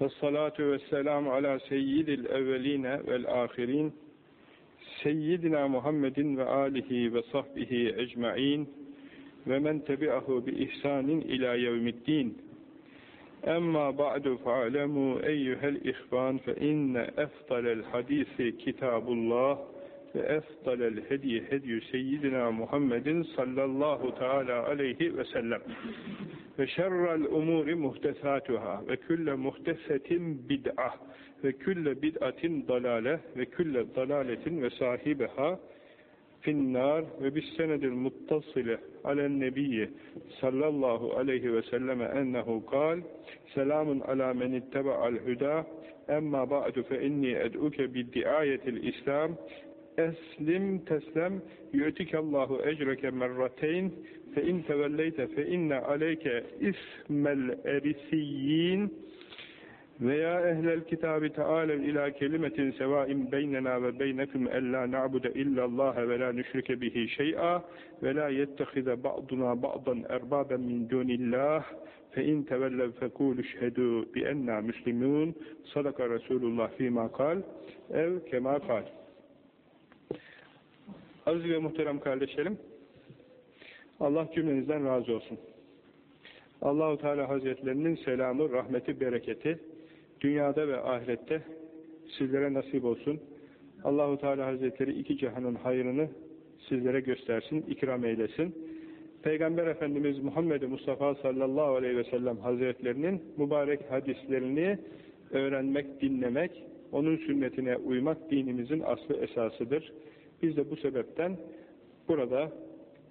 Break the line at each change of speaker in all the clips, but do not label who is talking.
Vessalatu vesselamu ala seyyidil evveline vel ahirin Seyyidina Muhammedin ve alihi ve sahbihi ecma'in ve men tebi'ahu bi ihsanin ila yevmiddin Emma ba'du fa'alemu eyyuhel ihvan fe inne eftalel hadisi kitabullah ve eftalel hediye hediyü seyyidina Muhammedin sallallahu teala aleyhi ve şerrel umuri muhtesatuhâ ve külle muhtesetin bid'ah ve külle bid'atin dalale ve külle dalaletin ve sahibeha finnar ve bis senedil muttasile alen nebiyyi sallallahu aleyhi ve selleme ennehu kal selamun ala men ittebe'al huda emma ba'du fe inni ed'uke biddiayetil islam eslim teslem yu'tikallahu ecreke merrateyn fe in tevelleyte fe inne aleyke ismel erisiyyin veya ehlel kitabi taalev ila kelimetin sevain beynena ve beynekum ella na'bude illallâhe ve la nüşrike bihi şey'a ve la yettehize ba'duna ba'dan erbaben min dunillah fe in tevellev fekûlü şhedû bi enna müslimûn sadaka Resulullah fîmâ kal ev kemâ kal Aziz ve muhterem kardeşlerim Allah cümlenizden razı olsun. Allahu Teala Hazretlerinin selamı, rahmeti, bereketi dünyada ve ahirette sizlere nasip olsun. Allahu Teala Hazretleri iki cihanın hayrını sizlere göstersin, ikram eylesin. Peygamber Efendimiz Muhammed Mustafa sallallahu aleyhi ve sellem Hazretlerinin mübarek hadislerini öğrenmek, dinlemek, onun sünnetine uymak dinimizin aslı esasıdır. Biz de bu sebepten burada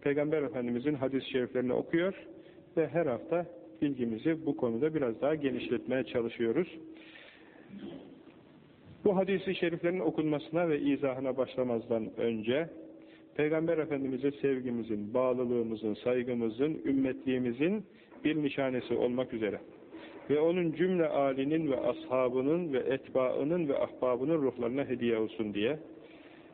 Peygamber Efendimizin hadis-i şeriflerini okuyor ve her hafta bilgimizi bu konuda biraz daha genişletmeye çalışıyoruz. Bu hadisi şeriflerin okunmasına ve izahına başlamazdan önce Peygamber Efendimiz'e sevgimizin, bağlılığımızın, saygımızın, ümmetliğimizin bir nişanesi olmak üzere ve onun cümle alinin ve ashabının ve etbaının ve ahbabının ruhlarına hediye olsun diye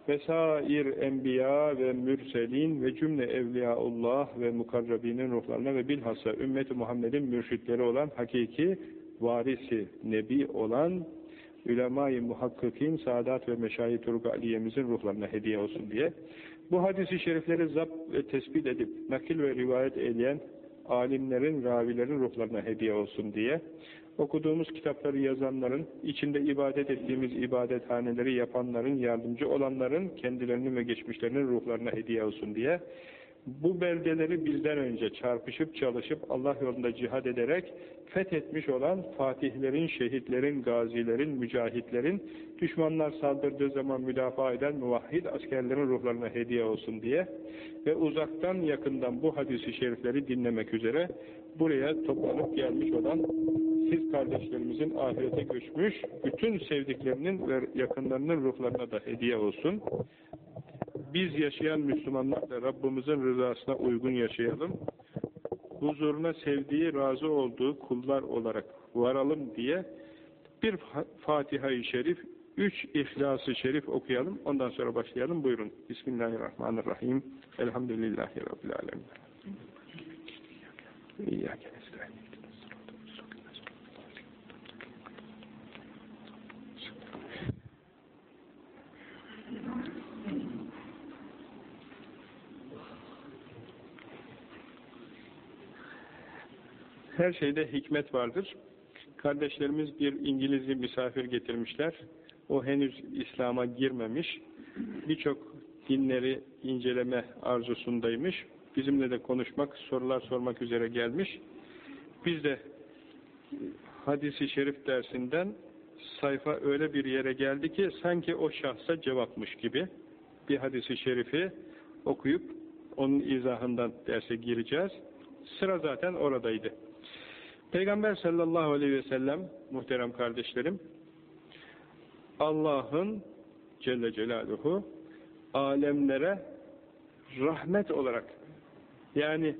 vesair enbiya ve mürselin ve cümle evliyaullah ve mukarrabinin ruhlarına ve bilhassa ümmeti Muhammed'in mürşitleri olan hakiki varisi nebi olan ulema-i muhakkikin, saadat ve meşayi turuk aliyemizin ruhlarına hediye olsun diye. Bu hadisi şerifleri zapt ve tespit edip nakil ve rivayet eyleyen alimlerin, ravilerin ruhlarına hediye olsun diye okuduğumuz kitapları yazanların, içinde ibadet ettiğimiz ibadethaneleri yapanların, yardımcı olanların, kendilerinin ve geçmişlerinin ruhlarına hediye olsun diye bu beldeleri bizden önce çarpışıp çalışıp Allah yolunda cihad ederek fethetmiş olan fatihlerin, şehitlerin, gazilerin, mücahitlerin, düşmanlar saldırdığı zaman müdafaa eden muvahhid askerlerin ruhlarına hediye olsun diye ve uzaktan yakından bu hadisi şerifleri dinlemek üzere buraya toplanıp gelmiş olan siz kardeşlerimizin ahirete göçmüş bütün sevdiklerinin ve yakınlarının ruhlarına da hediye olsun biz yaşayan Müslümanlar da Rabbimizin rızasına uygun yaşayalım. Huzuruna sevdiği, razı olduğu kullar olarak varalım diye bir Fatiha-i Şerif, üç İhlas-ı Şerif okuyalım. Ondan sonra başlayalım. Buyurun. Bismillahirrahmanirrahim. Elhamdülillahi Rabbil Alemin. İyyâke Her şeyde hikmet vardır. Kardeşlerimiz bir İngilizli misafir getirmişler. O henüz İslam'a girmemiş. Birçok dinleri inceleme arzusundaymış. Bizimle de konuşmak, sorular sormak üzere gelmiş. Biz de hadisi şerif dersinden sayfa öyle bir yere geldi ki sanki o şahsa cevapmış gibi bir hadisi şerifi okuyup onun izahından derse gireceğiz. Sıra zaten oradaydı. Peygamber sallallahu aleyhi ve sellem muhterem kardeşlerim Allah'ın Celle Celaluhu alemlere rahmet olarak yani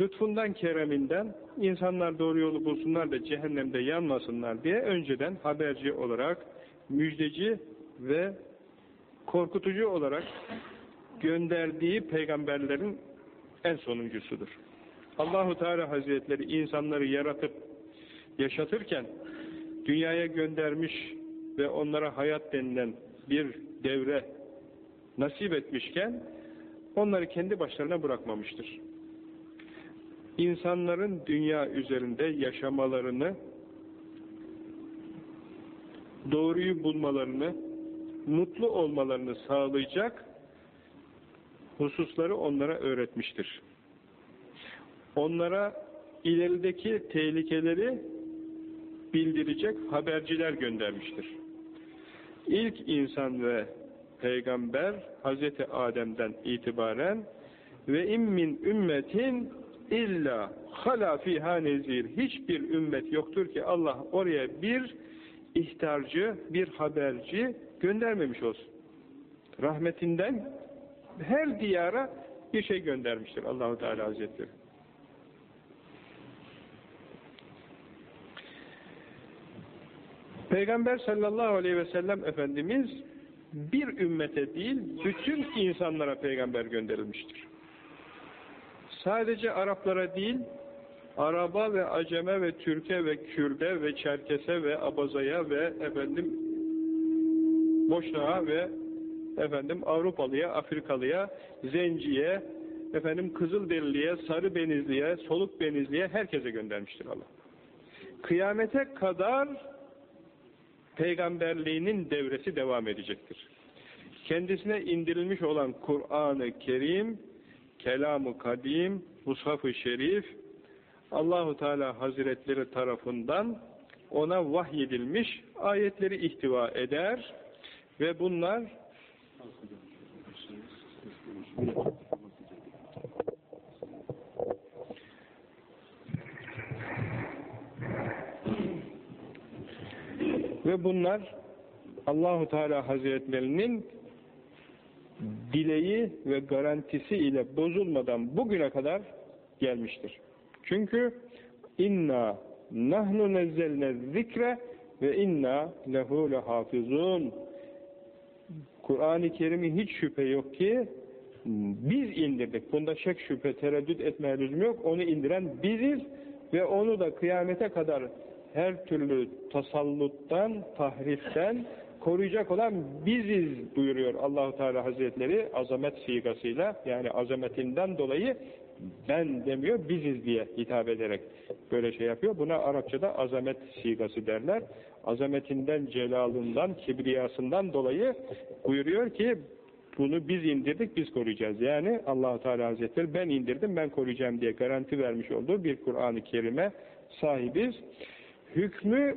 lütfundan kereminden insanlar doğru yolu bulsunlar da cehennemde yanmasınlar diye önceden haberci olarak müjdeci ve korkutucu olarak gönderdiği peygamberlerin en sonuncusudur. Allahu Teala Hazretleri insanları yaratıp yaşatırken dünyaya göndermiş ve onlara hayat denilen bir devre nasip etmişken onları kendi başlarına bırakmamıştır. İnsanların dünya üzerinde yaşamalarını, doğruyu bulmalarını, mutlu olmalarını sağlayacak hususları onlara öğretmiştir. Onlara ilerideki tehlikeleri bildirecek haberciler göndermiştir. İlk insan ve peygamber Hazreti Adem'den itibaren ve immin ümmetin illa hala fiha nezir hiçbir ümmet yoktur ki Allah oraya bir ihtarcı, bir haberci göndermemiş olsun. Rahmetinden her diyara bir şey göndermiştir Allahu Teala Hazretleri. Peygamber sallallahu aleyhi ve sellem Efendimiz bir ümmete değil, bütün insanlara peygamber gönderilmiştir. Sadece Araplara değil, Araba ve Aceme ve Türke ve Kürde ve Çerkese ve Abazaya ve efendim Boşnağa ve efendim Avrupalıya, Afrikalıya, Zenciye, efendim Kızılderiliye, Sarı Benizliye, Soluk Benizliye herkese göndermiştir Allah. Kıyamete kadar peygamberliğinin devresi devam edecektir. Kendisine indirilmiş olan Kur'an-ı Kerim, Kelam-ı Kadim, Mushaf-ı Şerif, Allahu Teala Hazretleri tarafından ona vahyedilmiş ayetleri ihtiva eder ve bunlar ve bunlar Allahu Teala Hazretlerinin dileği ve garantisi ile bozulmadan bugüne kadar gelmiştir. Çünkü inna nahnu nezzelne zikre ve inna lehu lehafizun Kur'an-ı Kerim'i hiç şüphe yok ki biz indirdik. Bunda şek şüphe tereddüt etmeye lüzum yok. Onu indiren biziz ve onu da kıyamete kadar her türlü tasalluttan, tahriften koruyacak olan biziz buyuruyor Allahu Teala Hazretleri azamet sigasıyla yani azametinden dolayı ben demiyor biziz diye hitap ederek böyle şey yapıyor. Buna Arapçada azamet sigası derler. Azametinden, celalından, kibriyasından dolayı buyuruyor ki bunu biz indirdik, biz koruyacağız. Yani Allahu Teala Hazretleri ben indirdim, ben koruyacağım diye garanti vermiş olduğu bir Kur'an-ı Kerim'e sahibiz. Hükmü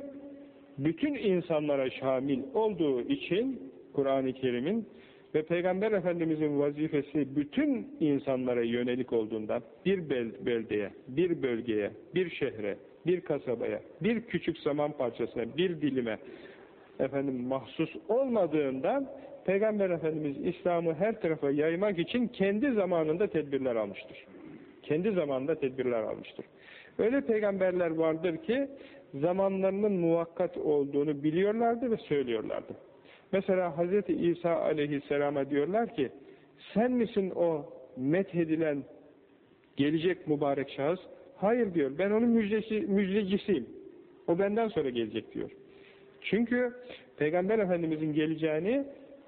bütün insanlara şamil olduğu için Kur'an-ı Kerim'in ve Peygamber Efendimiz'in vazifesi bütün insanlara yönelik olduğundan bir beldeye, bir bölgeye, bir şehre, bir kasabaya, bir küçük zaman parçasına, bir dilime efendim mahsus olmadığından Peygamber Efendimiz İslam'ı her tarafa yaymak için kendi zamanında tedbirler almıştır. Kendi zamanında tedbirler almıştır. Öyle peygamberler vardır ki zamanlarının muvakkat olduğunu biliyorlardı ve söylüyorlardı. Mesela Hz. İsa aleyhisselama diyorlar ki sen misin o methedilen gelecek mübarek şahıs? Hayır diyor ben onun müjdeci, müjdecisiyim. O benden sonra gelecek diyor. Çünkü Peygamber Efendimizin geleceğini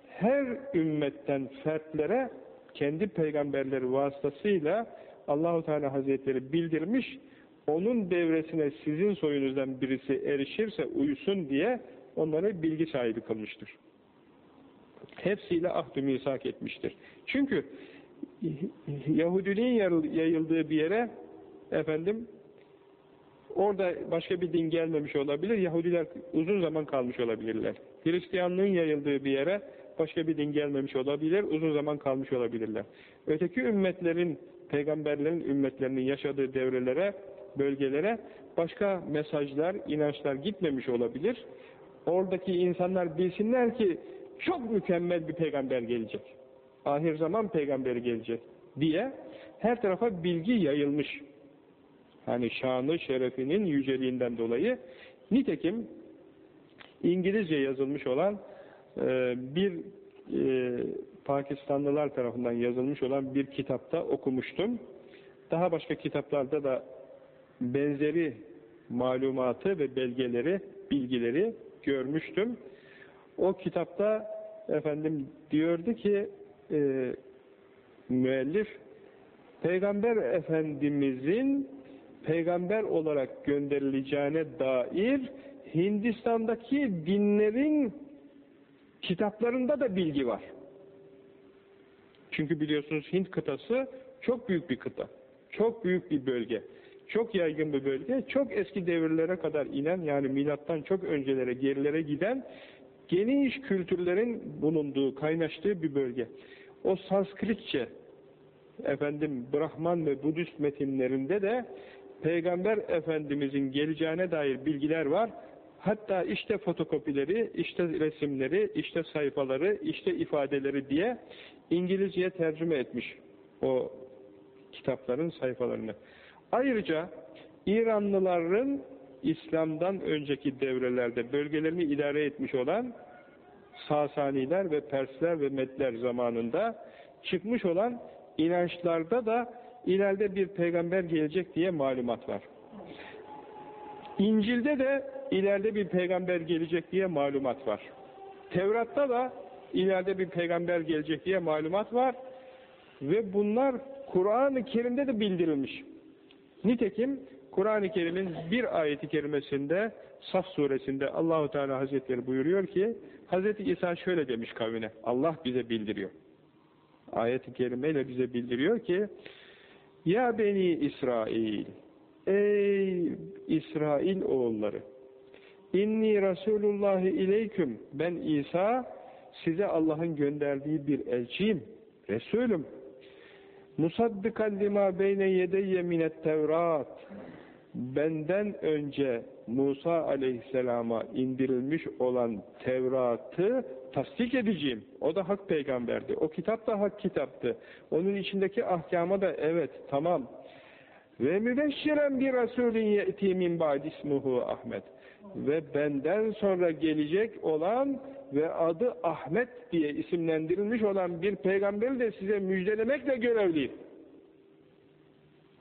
her ümmetten fertlere kendi peygamberleri vasıtasıyla Allahu Teala Hazretleri bildirmiş onun devresine sizin soyunuzdan birisi erişirse uyusun diye onları bilgi sahibi kılmıştır. Hepsiyle ahdü misak etmiştir. Çünkü Yahudiliğin yayıldığı bir yere efendim orada başka bir din gelmemiş olabilir. Yahudiler uzun zaman kalmış olabilirler. Hristiyanlığın yayıldığı bir yere başka bir din gelmemiş olabilir. Uzun zaman kalmış olabilirler. Öteki ümmetlerin, peygamberlerin ümmetlerinin yaşadığı devrelere bölgelere başka mesajlar, inançlar gitmemiş olabilir. Oradaki insanlar bilsinler ki çok mükemmel bir peygamber gelecek. Ahir zaman peygamberi gelecek diye her tarafa bilgi yayılmış. Hani şanı, şerefinin yüceliğinden dolayı. Nitekim İngilizce yazılmış olan e, bir e, Pakistanlılar tarafından yazılmış olan bir kitapta okumuştum. Daha başka kitaplarda da benzeri malumatı ve belgeleri, bilgileri görmüştüm. O kitapta efendim diyordu ki e, müellif Peygamber Efendimizin peygamber olarak gönderileceğine dair Hindistan'daki dinlerin kitaplarında da bilgi var. Çünkü biliyorsunuz Hint kıtası çok büyük bir kıta. Çok büyük bir bölge. Çok yaygın bir bölge. Çok eski devirlere kadar inen yani milattan çok öncelere, gerilere giden geniş kültürlerin bulunduğu, kaynaştığı bir bölge. O Sanskritçe efendim Brahman ve Budist metinlerinde de Peygamber Efendimizin geleceğine dair bilgiler var. Hatta işte fotokopileri, işte resimleri, işte sayfaları, işte ifadeleri diye İngilizceye tercüme etmiş o kitapların sayfalarını. Ayrıca İranlıların İslam'dan önceki devrelerde bölgelerini idare etmiş olan Sasaniler ve Persler ve Medler zamanında çıkmış olan inançlarda da ileride bir peygamber gelecek diye malumat var. İncil'de de ileride bir peygamber gelecek diye malumat var. Tevrat'ta da ileride bir peygamber gelecek diye malumat var. Ve bunlar Kur'an-ı Kerim'de de bildirilmiş. Nitekim Kur'an-ı Kerim'in bir ayeti kerimesinde Saf suresinde Allahu Teala Hazretleri buyuruyor ki Hazreti İsa şöyle demiş kavmine. Allah bize bildiriyor. Ayet-i kerimeyle bize bildiriyor ki Ya beni İsrail Ey İsrail oğulları İnni Resulullahi ileyküm Ben İsa size Allah'ın gönderdiği bir elçiyim. Resulüm. Musaddikan lima beyne yedeyye minet tevrat. Benden önce Musa aleyhisselama indirilmiş olan Tevrat'ı tasdik edeceğim. O da hak peygamberdi. O kitap da hak kitaptı. Onun içindeki ahkama da evet tamam. Ve mübeşşiren bir Resulün ye'ti min ba'dismuhu Ahmet. Ve benden sonra gelecek olan ve adı Ahmet diye isimlendirilmiş olan bir peygamberi de size müjdelemekle görevliyim.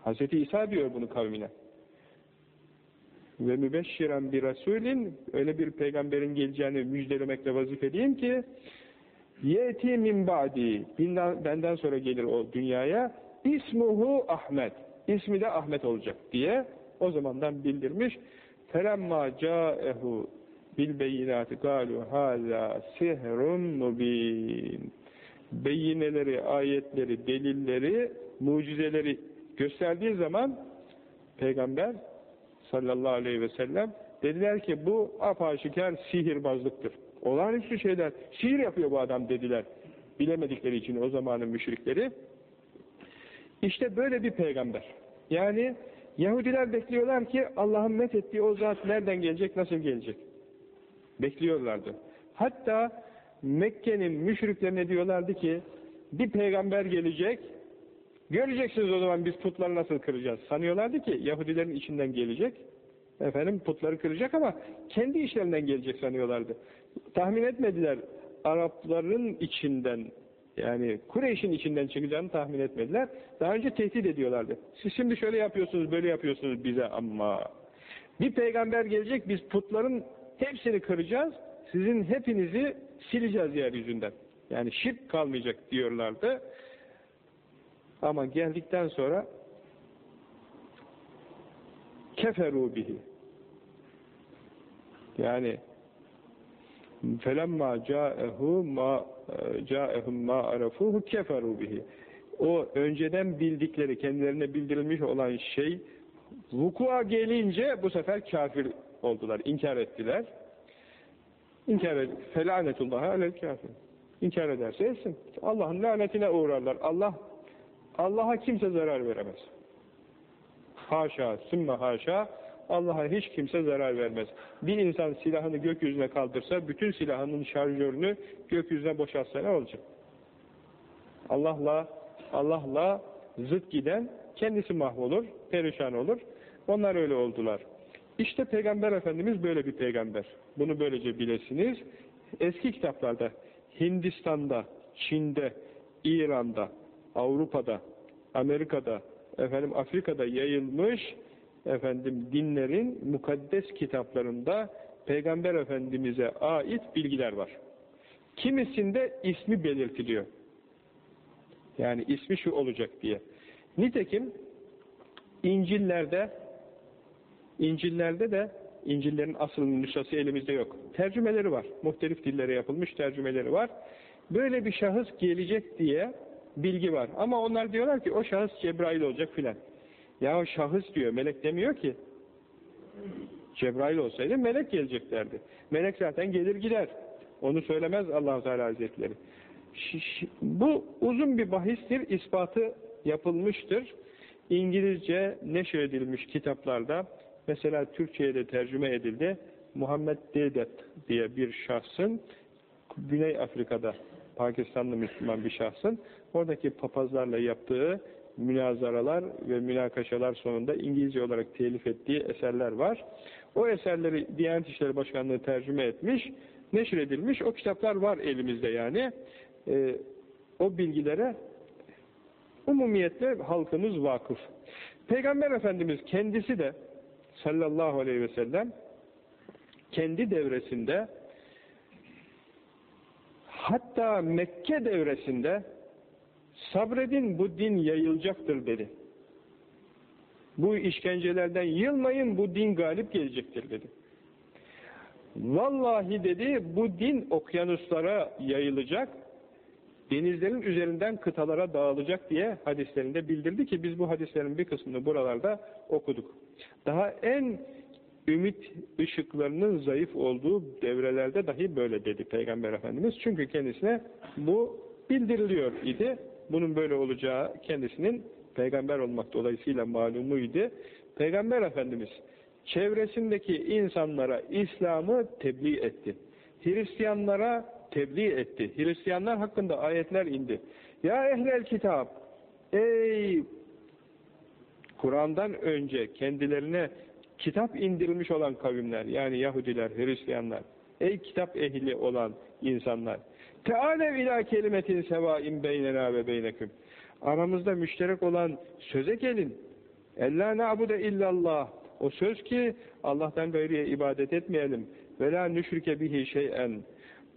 Hz. İsa diyor bunu kavmine. Ve mübeşşiren bir Resulin öyle bir peygamberin geleceğini müjdelemekle vazifeliyim ki yeti min ba'di benden sonra gelir o dünyaya ismuhu Ahmet ismi de Ahmet olacak diye o zamandan bildirmiş. Felemma ca'ehu bil beyinati galu hala sihrun mubin. Beyineleri, ayetleri, delilleri, mucizeleri gösterdiği zaman Peygamber sallallahu aleyhi ve sellem dediler ki bu apaşikar sihirbazlıktır. Olağanüstü şeyler, sihir yapıyor bu adam dediler. Bilemedikleri için o zamanın müşrikleri. İşte böyle bir peygamber. Yani Yahudiler bekliyorlar ki Allah'ın met ettiği o zat nereden gelecek, nasıl gelecek? Bekliyorlardı. Hatta Mekke'nin müşriklerine diyorlardı ki bir peygamber gelecek, göreceksiniz o zaman biz putları nasıl kıracağız. Sanıyorlardı ki Yahudilerin içinden gelecek, efendim putları kıracak ama kendi işlerinden gelecek sanıyorlardı. Tahmin etmediler Arapların içinden yani Kureyş'in içinden çıkacağını tahmin etmediler. Daha önce tehdit ediyorlardı. Siz şimdi şöyle yapıyorsunuz, böyle yapıyorsunuz bize ama bir peygamber gelecek, biz putların hepsini kıracağız, sizin hepinizi sileceğiz yeryüzünden. Yani şirk kalmayacak diyorlardı. Ama geldikten sonra keferu bihi. Yani felemma ca'ehu ma ca'ehum ma arafuhu keferu bihi. O önceden bildikleri, kendilerine bildirilmiş olan şey vukua gelince bu sefer kafir oldular, inkar ettiler. İnkar et, felanetullahi alel. İnkar ederse etsin. Allah'ın lanetine uğrarlar. Allah Allah'a kimse zarar veremez. Haşa, sümme haşa, Allah'a hiç kimse zarar vermez. Bir insan silahını gökyüzüne kaldırsa, bütün silahının şarjörünü gökyüzüne boşaltsa ne olacak? Allah'la Allah'la zıt giden kendisi mahvolur, perişan olur. Onlar öyle oldular. İşte Peygamber Efendimiz böyle bir peygamber. Bunu böylece bilesiniz. Eski kitaplarda Hindistan'da, Çin'de, İran'da, Avrupa'da, Amerika'da, efendim Afrika'da yayılmış efendim dinlerin mukaddes kitaplarında Peygamber Efendimiz'e ait bilgiler var. Kimisinde ismi belirtiliyor. Yani ismi şu olacak diye. Nitekim İncil'lerde İncil'lerde de İncil'lerin asıl nüshası elimizde yok. Tercümeleri var. Muhtelif dillere yapılmış tercümeleri var. Böyle bir şahıs gelecek diye bilgi var. Ama onlar diyorlar ki o şahıs Cebrail olacak filan. Ya o şahıs diyor, melek demiyor ki. Cebrail olsaydı melek geleceklerdi. Melek zaten gelir gider. Onu söylemez allah Teala Hazretleri. Bu uzun bir bahistir, ispatı yapılmıştır. İngilizce neşredilmiş kitaplarda, mesela Türkçe'ye de tercüme edildi. Muhammed Dedet diye bir şahsın, Güney Afrika'da Pakistanlı Müslüman bir şahsın, oradaki papazlarla yaptığı münazaralar ve münakaşalar sonunda İngilizce olarak telif ettiği eserler var. O eserleri Diyanet İşleri Başkanlığı tercüme etmiş, neşredilmiş. O kitaplar var elimizde yani. Ee, o bilgilere umumiyetle halkımız vakıf. Peygamber Efendimiz kendisi de sallallahu aleyhi ve sellem kendi devresinde hatta Mekke devresinde sabredin bu din yayılacaktır dedi. Bu işkencelerden yılmayın bu din galip gelecektir dedi. Vallahi dedi bu din okyanuslara yayılacak, denizlerin üzerinden kıtalara dağılacak diye hadislerinde bildirdi ki biz bu hadislerin bir kısmını buralarda okuduk. Daha en ümit ışıklarının zayıf olduğu devrelerde dahi böyle dedi Peygamber Efendimiz. Çünkü kendisine bu bildiriliyor idi. Bunun böyle olacağı kendisinin peygamber olmak dolayısıyla malumuydu. Peygamber Efendimiz çevresindeki insanlara İslam'ı tebliğ etti. Hristiyanlara tebliğ etti. Hristiyanlar hakkında ayetler indi. Ya ehlel kitap, ey Kur'an'dan önce kendilerine kitap indirilmiş olan kavimler, yani Yahudiler, Hristiyanlar, ey kitap ehli olan insanlar, Teâlev ilâ kelimetin sevâin beynena ve beyneküm. Aramızda müşterek olan söze gelin. Ellâ na'bude illallah. O söz ki Allah'tan gayriye ibadet etmeyelim. Ve la nüşrike bihi şey'en.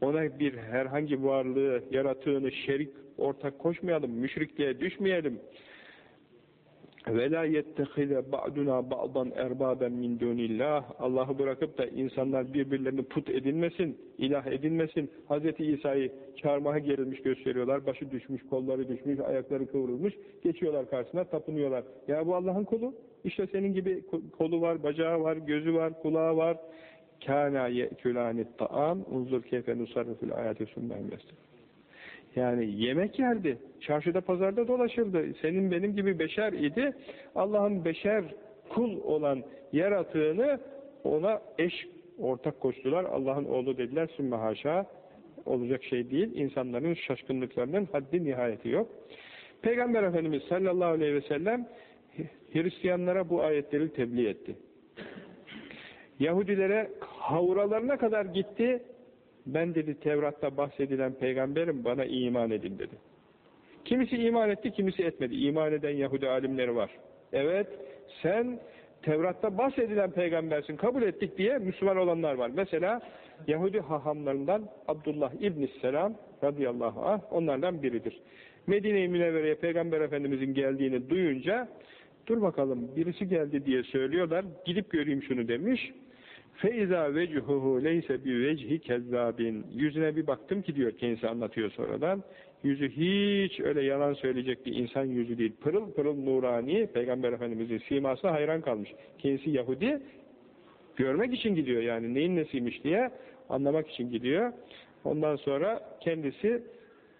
Ona bir herhangi varlığı, yaratığını şerik, ortak koşmayalım, müşrikliğe düşmeyelim. Ve la yettehide ba'duna ba'dan erbaben min dunillah. Allah'ı bırakıp da insanlar birbirlerini put edinmesin, ilah edinmesin. Hz. İsa'yı çarmıha gerilmiş gösteriyorlar. Başı düşmüş, kolları düşmüş, ayakları kıvrılmış. Geçiyorlar karşısına, tapınıyorlar. Ya bu Allah'ın kulu. İşte senin gibi kolu var, bacağı var, gözü var, kulağı var. Kâna ye'külânit ta'am unzur keyfe nusarrifül ayati sümmâ yani yemek yerdi. Çarşıda pazarda dolaşırdı. Senin benim gibi beşer idi. Allah'ın beşer kul olan yaratığını ona eş ortak koştular. Allah'ın oğlu dediler. Sümme haşa olacak şey değil. İnsanların şaşkınlıklarının haddi nihayeti yok. Peygamber Efendimiz sallallahu aleyhi ve sellem Hristiyanlara bu ayetleri tebliğ etti. Yahudilere havralarına kadar gitti, ben dedi Tevrat'ta bahsedilen peygamberim bana iman edin dedi. Kimisi iman etti, kimisi etmedi. İman eden Yahudi alimleri var. Evet, sen Tevrat'ta bahsedilen peygambersin, kabul ettik diye Müslüman olanlar var. Mesela Yahudi hahamlarından Abdullah İbn Selam radıyallahu anh onlardan biridir. Medine-i Münevvere'ye Peygamber Efendimizin geldiğini duyunca dur bakalım birisi geldi diye söylüyorlar, gidip göreyim şunu demiş. Feiza vechuhu leyse bi vecihi kezzabin. Yüzüne bir baktım ki diyor kendisi anlatıyor sonradan. Yüzü hiç öyle yalan söyleyecek bir insan yüzü değil. Pırıl pırıl nurani Peygamber Efendimizin siması hayran kalmış. Kendisi Yahudi görmek için gidiyor yani neyin nesiymiş diye anlamak için gidiyor. Ondan sonra kendisi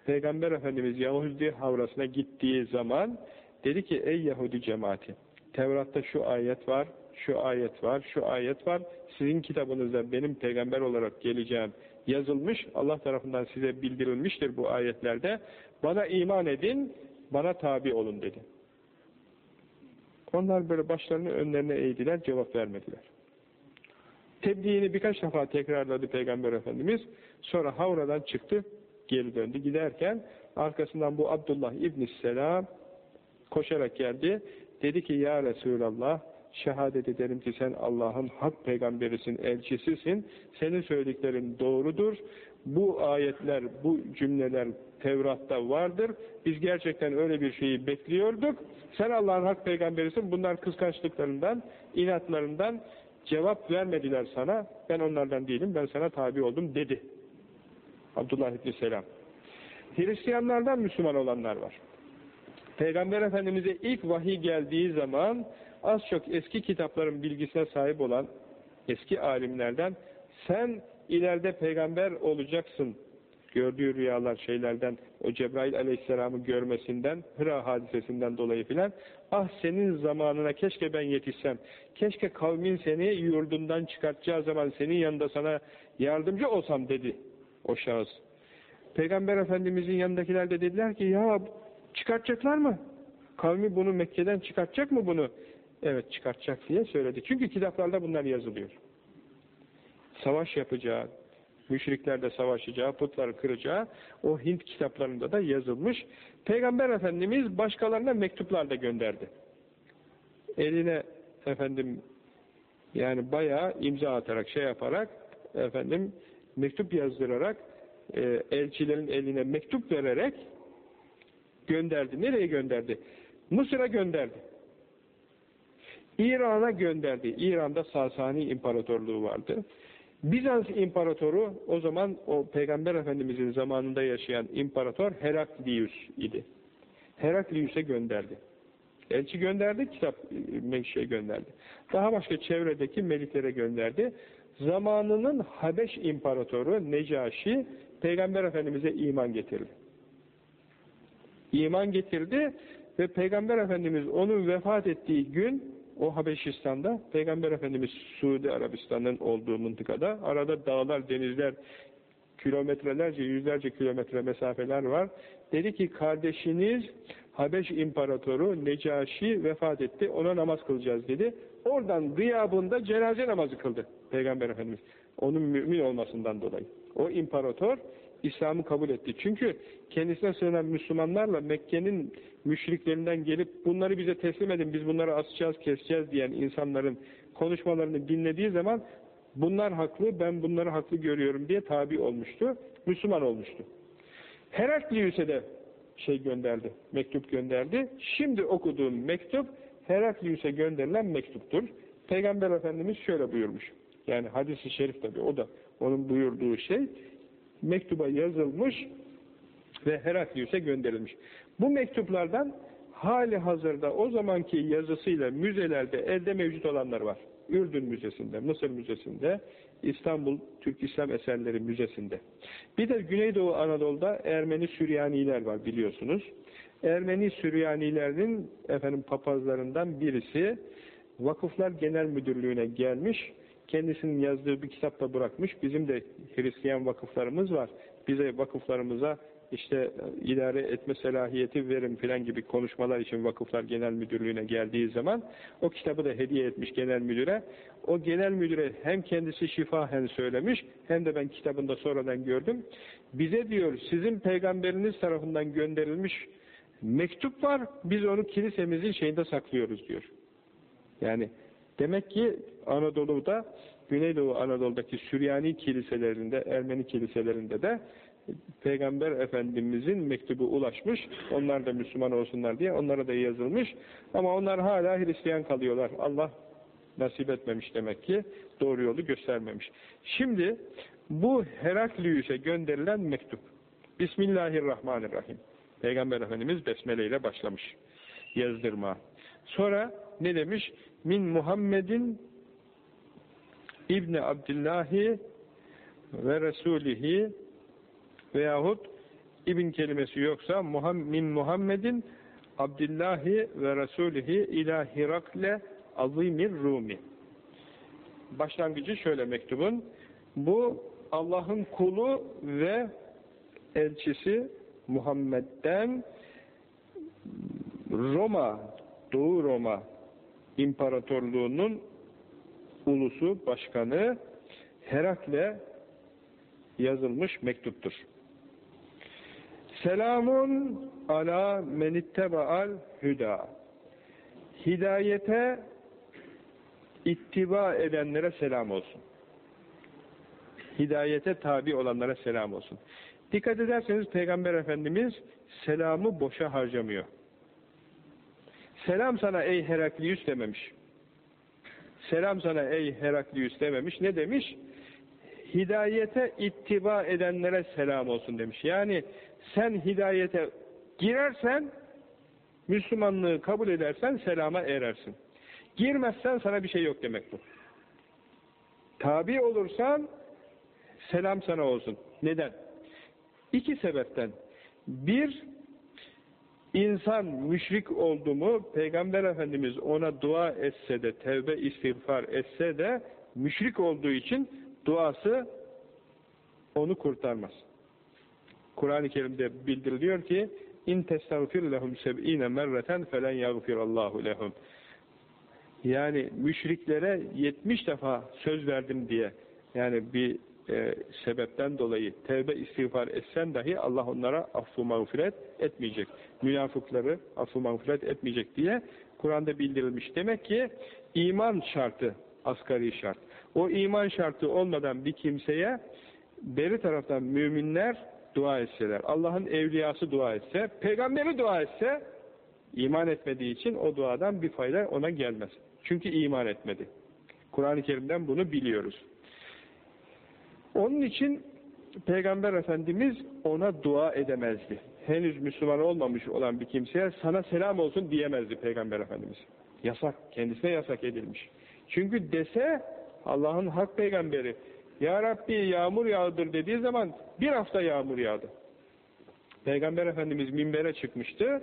Peygamber Efendimiz Yahudi havrasına gittiği zaman dedi ki ey Yahudi cemaati Tevrat'ta şu ayet var, şu ayet var, şu ayet var. Sizin kitabınızda benim peygamber olarak geleceğim yazılmış. Allah tarafından size bildirilmiştir bu ayetlerde. Bana iman edin, bana tabi olun dedi. Onlar böyle başlarını önlerine eğdiler, cevap vermediler. Tebliğini birkaç defa tekrarladı Peygamber Efendimiz. Sonra Havra'dan çıktı, geri döndü. Giderken arkasından bu Abdullah İbn Selam koşarak geldi. Dedi ki ya Resulallah şehadet ederim ki sen Allah'ın hak peygamberisin, elçisisin. Senin söylediklerin doğrudur. Bu ayetler, bu cümleler Tevrat'ta vardır. Biz gerçekten öyle bir şeyi bekliyorduk. Sen Allah'ın hak peygamberisin. Bunlar kıskançlıklarından, inatlarından cevap vermediler sana. Ben onlardan değilim. Ben sana tabi oldum dedi. Abdullah İbni Selam. Hristiyanlardan Müslüman olanlar var. Peygamber Efendimiz'e ilk vahiy geldiği zaman az çok eski kitapların bilgisine sahip olan eski alimlerden sen ileride peygamber olacaksın gördüğü rüyalar şeylerden o Cebrail aleyhisselamı görmesinden Hıra hadisesinden dolayı filan ah senin zamanına keşke ben yetişsem keşke kavmin seni yurdundan çıkartacağı zaman senin yanında sana yardımcı olsam dedi o şahıs Peygamber Efendimizin yanındakiler de dediler ki ya çıkartacaklar mı? Kavmi bunu Mekke'den çıkartacak mı bunu? Evet çıkartacak diye söyledi. Çünkü kitaplarda bunlar yazılıyor. Savaş yapacağı, müşriklerle savaşacağı, putları kıracağı o Hint kitaplarında da yazılmış. Peygamber Efendimiz başkalarına mektuplar da gönderdi. Eline efendim yani bayağı imza atarak şey yaparak efendim mektup yazdırarak e, elçilerin eline mektup vererek gönderdi. Nereye gönderdi? Mısır'a gönderdi. İran'a gönderdi. İran'da Sasani İmparatorluğu vardı. Bizans İmparatoru o zaman o Peygamber Efendimizin zamanında yaşayan İmparator Heraklius idi. Heraklius'e gönderdi. Elçi gönderdi, kitap şey gönderdi. Daha başka çevredeki meliklere gönderdi. Zamanının Habeş İmparatoru Necaşi Peygamber Efendimiz'e iman getirdi. İman getirdi ve Peygamber Efendimiz onun vefat ettiği gün o Habeşistan'da Peygamber Efendimiz Suudi Arabistan'ın olduğu mıntıkada arada dağlar, denizler, kilometrelerce, yüzlerce kilometre mesafeler var. Dedi ki kardeşiniz Habeş İmparatoru Necaşi vefat etti. Ona namaz kılacağız dedi. Oradan gıyabında cenaze namazı kıldı Peygamber Efendimiz. Onun mümin olmasından dolayı. O imparator İslam'ı kabul etti. Çünkü kendisine sığınan Müslümanlarla Mekke'nin müşriklerinden gelip bunları bize teslim edin, biz bunları asacağız, keseceğiz diyen insanların konuşmalarını dinlediği zaman bunlar haklı, ben bunları haklı görüyorum diye tabi olmuştu. Müslüman olmuştu. Heraklius'e de şey gönderdi, mektup gönderdi. Şimdi okuduğum mektup Heraklius'e gönderilen mektuptur. Peygamber Efendimiz şöyle buyurmuş. Yani hadisi şerif tabi o da onun buyurduğu şey mektuba yazılmış ve Heraklius'e gönderilmiş. Bu mektuplardan hali hazırda o zamanki yazısıyla müzelerde elde mevcut olanlar var. Ürdün Müzesi'nde, Mısır Müzesi'nde, İstanbul Türk İslam Eserleri Müzesi'nde. Bir de Güneydoğu Anadolu'da Ermeni Süryaniler var biliyorsunuz. Ermeni Süryanilerinin efendim papazlarından birisi Vakıflar Genel Müdürlüğü'ne gelmiş kendisinin yazdığı bir kitapta bırakmış. Bizim de Hristiyan vakıflarımız var. Bize vakıflarımıza işte e, idare etme selahiyeti verin filan gibi konuşmalar için Vakıflar Genel Müdürlüğü'ne geldiği zaman o kitabı da hediye etmiş genel müdüre. O genel müdüre hem kendisi şifahen söylemiş hem de ben kitabında sonradan gördüm. Bize diyor sizin peygamberiniz tarafından gönderilmiş mektup var. Biz onu kilisemizin şeyinde saklıyoruz diyor. Yani Demek ki Anadolu'da, Güneydoğu Anadolu'daki Süryani kiliselerinde, Ermeni kiliselerinde de Peygamber Efendimizin mektubu ulaşmış. Onlar da Müslüman olsunlar diye onlara da yazılmış. Ama onlar hala Hristiyan kalıyorlar. Allah nasip etmemiş demek ki. Doğru yolu göstermemiş. Şimdi bu Heraklius'e gönderilen mektup. Bismillahirrahmanirrahim. Peygamber Efendimiz Besmele ile başlamış. Yazdırma. Sonra ne demiş? min Muhammedin İbni Abdillahi ve Resulihi veyahut İbn kelimesi yoksa min Muhammedin Abdillahi ve Resulihi ila Hirakle azimir Rumi. Başlangıcı şöyle mektubun. Bu Allah'ın kulu ve elçisi Muhammed'den Roma, Doğu Roma İmparatorluğu'nun ulusu, başkanı Herakle yazılmış mektuptur. Selamun ala menittebaal hüda. Hidayete ittiba edenlere selam olsun. Hidayete tabi olanlara selam olsun. Dikkat ederseniz Peygamber Efendimiz selamı boşa harcamıyor. Selam sana ey Heraklius dememiş. Selam sana ey Heraklius dememiş. Ne demiş? Hidayete ittiba edenlere selam olsun demiş. Yani sen hidayete girersen, Müslümanlığı kabul edersen selama erersin. Girmezsen sana bir şey yok demek bu. Tabi olursan selam sana olsun. Neden? İki sebepten. Bir, insan müşrik oldu mu, Peygamber Efendimiz ona dua etse de, tevbe istiğfar etse de, müşrik olduğu için duası onu kurtarmaz. Kur'an-ı Kerim'de bildiriliyor ki, in testağfir lehum seb'ine merreten felen yagfirallahu lehum. Yani müşriklere 70 defa söz verdim diye, yani bir e, sebepten dolayı tevbe istiğfar etsen dahi Allah onlara affı mağfiret etmeyecek. Münafıkları affı mağfiret etmeyecek diye Kur'an'da bildirilmiş. Demek ki iman şartı asgari şart. O iman şartı olmadan bir kimseye beri taraftan müminler dua etseler, Allah'ın evliyası dua etse, peygamberi dua etse, iman etmediği için o duadan bir fayda ona gelmez. Çünkü iman etmedi. Kur'an-ı Kerim'den bunu biliyoruz. Onun için Peygamber Efendimiz ona dua edemezdi. Henüz Müslüman olmamış olan bir kimseye sana selam olsun diyemezdi Peygamber Efendimiz. Yasak, kendisine yasak edilmiş. Çünkü dese Allah'ın hak peygamberi Ya Rabbi yağmur yağdır dediği zaman bir hafta yağmur yağdı. Peygamber Efendimiz minbere çıkmıştı.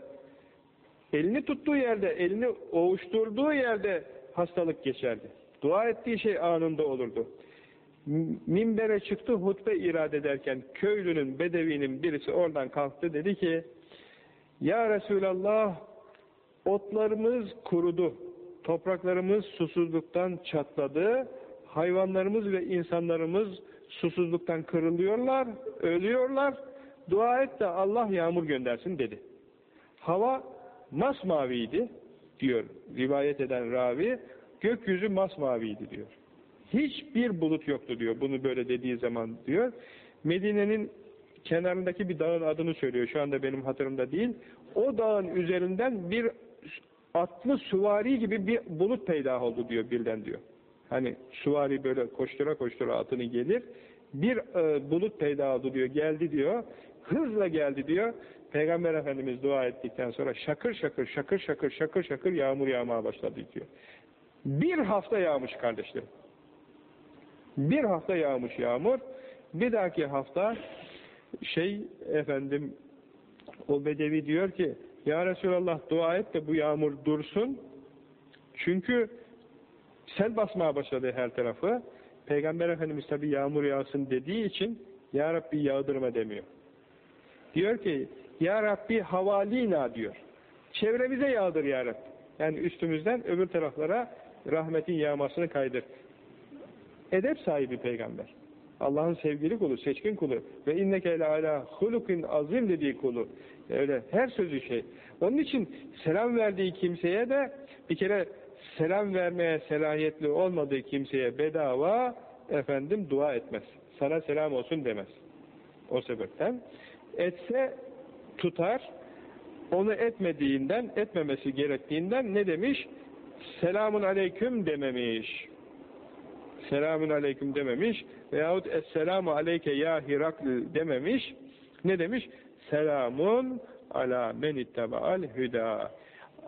Elini tuttuğu yerde, elini ovuşturduğu yerde hastalık geçerdi. Dua ettiği şey anında olurdu minbere çıktı hutbe irade ederken köylünün, bedevinin birisi oradan kalktı dedi ki Ya Resulallah otlarımız kurudu, topraklarımız susuzluktan çatladı, hayvanlarımız ve insanlarımız susuzluktan kırılıyorlar, ölüyorlar, dua et de Allah yağmur göndersin dedi. Hava masmaviydi diyor rivayet eden ravi, gökyüzü masmaviydi diyor. Hiçbir bulut yoktu diyor. Bunu böyle dediği zaman diyor. Medine'nin kenarındaki bir dağın adını söylüyor. Şu anda benim hatırımda değil. O dağın üzerinden bir atlı suvari gibi bir bulut peydah oldu diyor birden diyor. Hani suvari böyle koştura koştura atını gelir. Bir e, bulut peydah oldu diyor. Geldi diyor. Hızla geldi diyor. Peygamber Efendimiz dua ettikten sonra şakır şakır şakır şakır şakır şakır yağmur yağmaya başladı diyor. Bir hafta yağmış kardeşlerim. Bir hafta yağmış yağmur. Bir dahaki hafta şey efendim o bedevi diyor ki Ya Resulallah dua et de bu yağmur dursun. Çünkü sel basmaya başladı her tarafı. Peygamber Efendimiz tabi yağmur yağsın dediği için Ya Rabbi yağdırma demiyor. Diyor ki Ya Rabbi havalina diyor. Çevremize yağdır Ya Rabbi. Yani üstümüzden öbür taraflara rahmetin yağmasını kaydır. Edep sahibi peygamber. Allah'ın sevgili kulu, seçkin kulu ve inneke le ala hulukin azim dediği kulu. Öyle her sözü şey. Onun için selam verdiği kimseye de bir kere selam vermeye selahiyetli olmadığı kimseye bedava efendim dua etmez. Sana selam olsun demez. O sebepten etse tutar onu etmediğinden, etmemesi gerektiğinden ne demiş? Selamun aleyküm dememiş selamün aleyküm dememiş veyahut esselamu aleyke ya Hirakl dememiş. Ne demiş? Selamun ala men ittebaal hüda.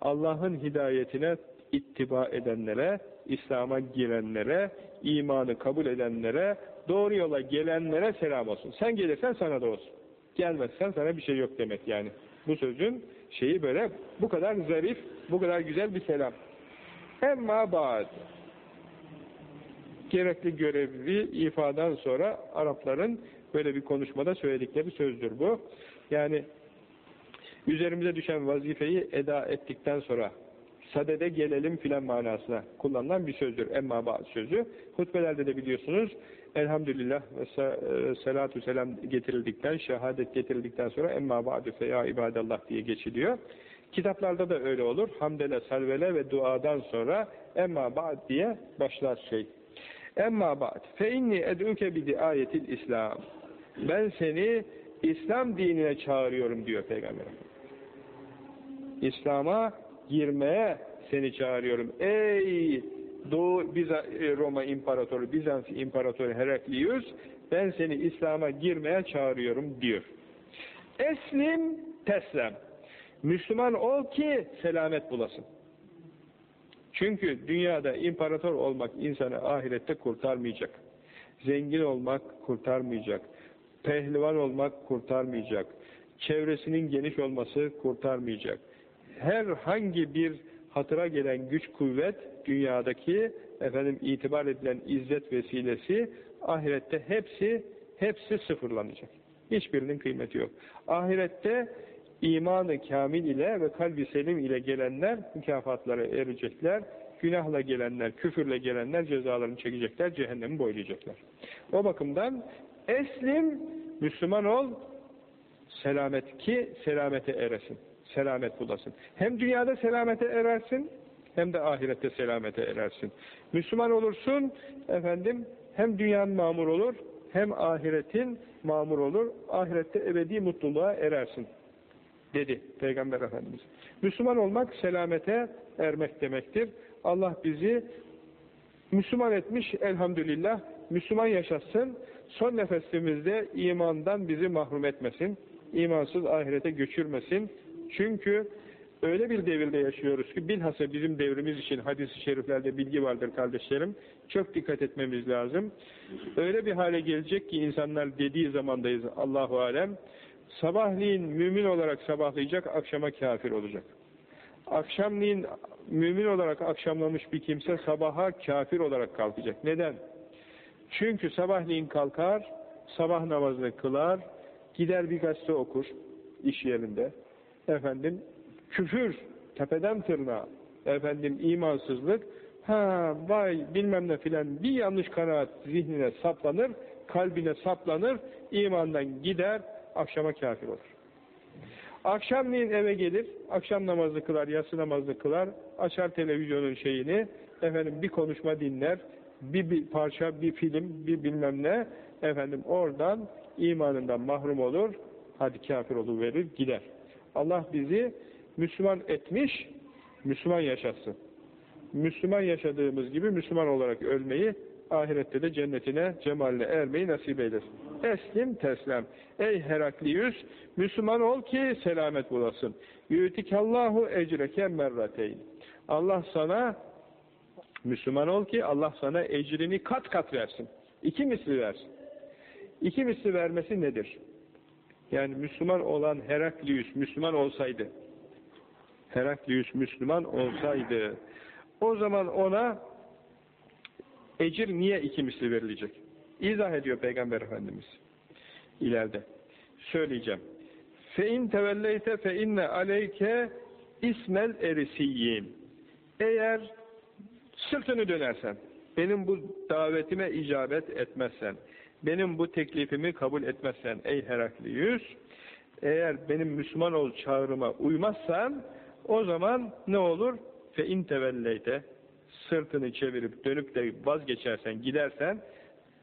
Allah'ın hidayetine ittiba edenlere, İslam'a girenlere, imanı kabul edenlere, doğru yola gelenlere selam olsun. Sen gelirsen sana da olsun. Gelmezsen sana bir şey yok demek yani. Bu sözün şeyi böyle bu kadar zarif, bu kadar güzel bir selam. Emma ba'd gerekli görevi ifadan sonra Arapların böyle bir konuşmada söyledikleri sözdür bu. Yani üzerimize düşen vazifeyi eda ettikten sonra sadede gelelim filan manasına kullanılan bir sözdür. Emma ba'd sözü. Hutbelerde de biliyorsunuz elhamdülillah ve e, salatu selam getirildikten, şehadet getirildikten sonra emma ba'du fe ya ibadallah diye geçiliyor. Kitaplarda da öyle olur. Hamdele, salvele ve duadan sonra emma ba'd diye başlar şey. Emma ba'd fe inni ed'uke bi ayetil İslam. Ben seni İslam dinine çağırıyorum diyor Peygamber. İslam'a girmeye seni çağırıyorum. Ey Doğu Biza, e, Roma İmparatoru, Bizans İmparatoru Heraklius ben seni İslam'a girmeye çağırıyorum diyor. Eslim teslem. Müslüman ol ki selamet bulasın. Çünkü dünyada imparator olmak insanı ahirette kurtarmayacak. Zengin olmak kurtarmayacak. Pehlivan olmak kurtarmayacak. Çevresinin geniş olması kurtarmayacak. Herhangi bir hatıra gelen güç kuvvet dünyadaki efendim itibar edilen izzet vesilesi ahirette hepsi hepsi sıfırlanacak. Hiçbirinin kıymeti yok. Ahirette imanı kamil ile ve kalbi selim ile gelenler mükafatlara erecekler. Günahla gelenler, küfürle gelenler cezalarını çekecekler, cehennemi boylayacaklar. O bakımdan eslim, Müslüman ol, selamet ki selamete eresin. Selamet bulasın. Hem dünyada selamete erersin, hem de ahirette selamete erersin. Müslüman olursun, efendim, hem dünyanın mamur olur, hem ahiretin mamur olur. Ahirette ebedi mutluluğa erersin dedi Peygamber Efendimiz. Müslüman olmak selamete ermek demektir. Allah bizi Müslüman etmiş elhamdülillah. Müslüman yaşasın. Son nefesimizde imandan bizi mahrum etmesin. İmansız ahirete göçürmesin. Çünkü öyle bir devirde yaşıyoruz ki bilhassa bizim devrimiz için hadis-i şeriflerde bilgi vardır kardeşlerim. Çok dikkat etmemiz lazım. Öyle bir hale gelecek ki insanlar dediği zamandayız Allahu alem. Sabahleyin mümin olarak sabahlayacak, akşama kafir olacak. Akşamleyin mümin olarak akşamlamış bir kimse sabaha kafir olarak kalkacak. Neden? Çünkü sabahleyin kalkar, sabah namazını kılar, gider bir gazete okur iş yerinde. Efendim, küfür, tepeden tırnağa, efendim imansızlık, ha vay bilmem ne filan bir yanlış kanaat zihnine saplanır, kalbine saplanır, imandan gider, akşama kafir olur. Akşamleyin eve gelir, akşam namazı kılar, yatsı namazı kılar, açar televizyonun şeyini, efendim bir konuşma dinler, bir, bir parça, bir film, bir bilmem ne, efendim oradan imanından mahrum olur, hadi kafir verir gider. Allah bizi Müslüman etmiş, Müslüman yaşatsın. Müslüman yaşadığımız gibi Müslüman olarak ölmeyi, ahirette de cennetine, cemaline ermeyi nasip eylesin. Eslim teslem. Ey Heraklius, Müslüman ol ki selamet bulasın. Yütikallahu ecreke merrateyn. Allah sana, Müslüman ol ki Allah sana ecrini kat kat versin. İki misli versin. İki misli vermesi nedir? Yani Müslüman olan Heraklius Müslüman olsaydı, Heraklius Müslüman olsaydı, o zaman ona ecir niye iki misli verilecek? İzah ediyor Peygamber Efendimiz ileride. Söyleyeceğim. Fe tevelleyte fe inne aleyke ismel erisiyyin. Eğer sırtını dönersen, benim bu davetime icabet etmezsen, benim bu teklifimi kabul etmezsen ey Heraklius, eğer benim Müslüman ol çağrıma uymazsan, o zaman ne olur? Fe in tevelleyte, sırtını çevirip dönüp de vazgeçersen, gidersen,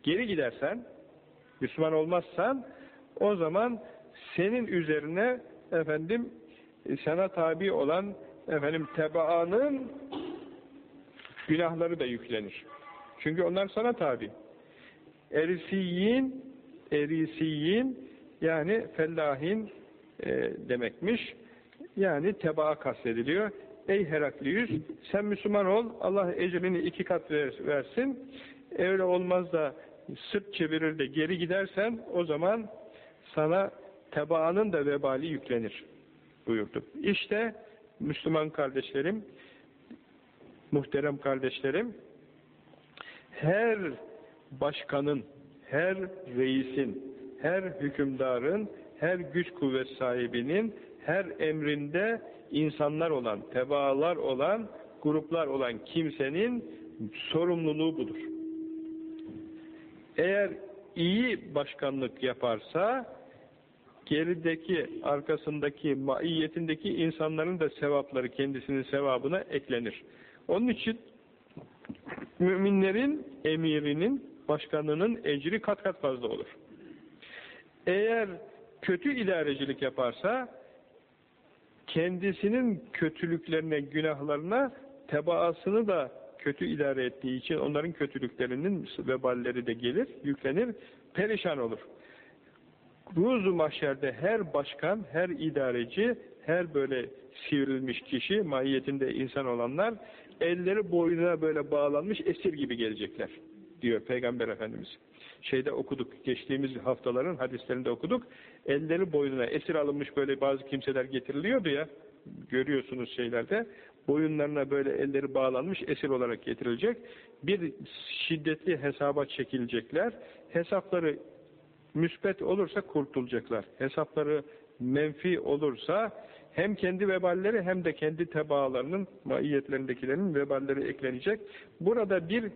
geri gidersen, Müslüman olmazsan, o zaman senin üzerine efendim sana tabi olan efendim tebaanın günahları da yüklenir. Çünkü onlar sana tabi. Erisiyin, erisiyin yani fellahin e, demekmiş. Yani tebaa kastediliyor. Ey Heraklius sen Müslüman ol, Allah ecrini iki kat versin. Öyle olmaz da sırt çevirir de geri gidersen o zaman sana tebaanın da vebali yüklenir buyurdu. İşte Müslüman kardeşlerim, muhterem kardeşlerim, her başkanın, her reisin, her hükümdarın, her güç kuvvet sahibinin, her emrinde insanlar olan, tebaalar olan, gruplar olan kimsenin sorumluluğu budur. Eğer iyi başkanlık yaparsa gerideki, arkasındaki, maiyetindeki insanların da sevapları kendisinin sevabına eklenir. Onun için müminlerin emirinin, başkanının ecri kat kat fazla olur. Eğer kötü idarecilik yaparsa kendisinin kötülüklerine, günahlarına tebaasını da kötü idare ettiği için onların kötülüklerinin veballeri de gelir, yüklenir, perişan olur. Ruzu mahşerde her başkan, her idareci, her böyle sivrilmiş kişi, mahiyetinde insan olanlar, elleri boynuna böyle bağlanmış esir gibi gelecekler, diyor Peygamber Efendimiz. Şeyde okuduk, geçtiğimiz haftaların hadislerinde okuduk, elleri boynuna esir alınmış böyle bazı kimseler getiriliyordu ya, görüyorsunuz şeylerde, boyunlarına böyle elleri bağlanmış esir olarak getirilecek, bir şiddetli hesaba çekilecekler, hesapları müspet olursa kurtulacaklar. Hesapları menfi olursa hem kendi veballeri hem de kendi tebaalarının, maiyetlerindekilerin veballeri eklenecek. Burada bir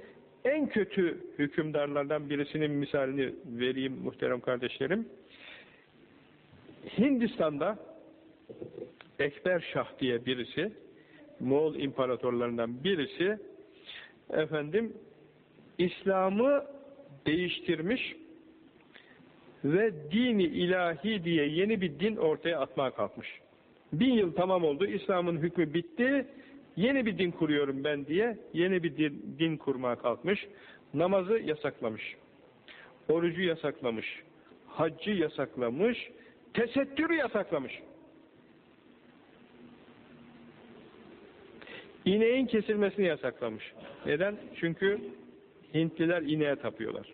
en kötü hükümdarlardan birisinin misalini vereyim muhterem kardeşlerim. Hindistan'da Ekber Şah diye birisi, Moğol imparatorlarından birisi, efendim, İslam'ı değiştirmiş, ve dini ilahi diye yeni bir din ortaya atmaya kalkmış. Bin yıl tamam oldu, İslam'ın hükmü bitti, yeni bir din kuruyorum ben diye yeni bir din, din kurmaya kalkmış. Namazı yasaklamış, orucu yasaklamış, haccı yasaklamış, tesettürü yasaklamış. İneğin kesilmesini yasaklamış. Neden? Çünkü Hintliler ineğe tapıyorlar.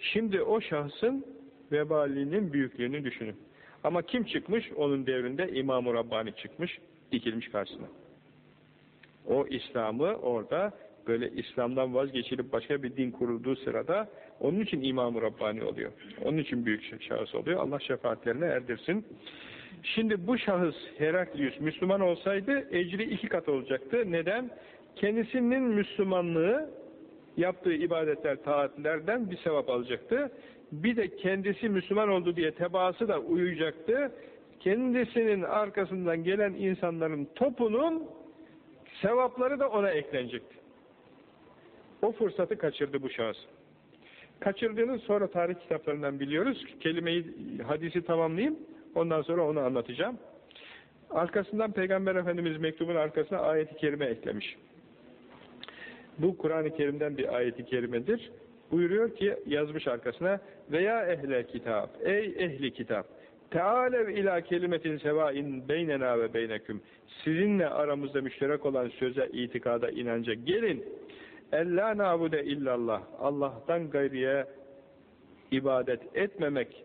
Şimdi o şahsın vebalinin büyüklüğünü düşünün. Ama kim çıkmış? Onun devrinde İmam-ı Rabbani çıkmış, dikilmiş karşısına. O İslam'ı orada böyle İslam'dan vazgeçilip başka bir din kurulduğu sırada onun için İmam-ı Rabbani oluyor. Onun için büyük şahıs oluyor. Allah şefaatlerine erdirsin. Şimdi bu şahıs Heraklius Müslüman olsaydı ecri iki kat olacaktı. Neden? Kendisinin Müslümanlığı yaptığı ibadetler, taatlerden bir sevap alacaktı. Bir de kendisi Müslüman oldu diye tebaası da uyuyacaktı. Kendisinin arkasından gelen insanların topunun sevapları da ona eklenecekti. O fırsatı kaçırdı bu şahıs. Kaçırdığını sonra tarih kitaplarından biliyoruz. Kelimeyi, hadisi tamamlayayım. Ondan sonra onu anlatacağım. Arkasından Peygamber Efendimiz mektubun arkasına ayeti kerime eklemiş. Bu Kur'an-ı Kerim'den bir ayeti kerimedir. Buyuruyor ki yazmış arkasına veya ehle kitap ey ehli kitap Tealev ila kelimetin sevain beynena ve beyneküm. Sizinle aramızda müşterek olan söze, itikada, inanca gelin. Ella nabude illallah. Allah'tan gayriye ibadet etmemek.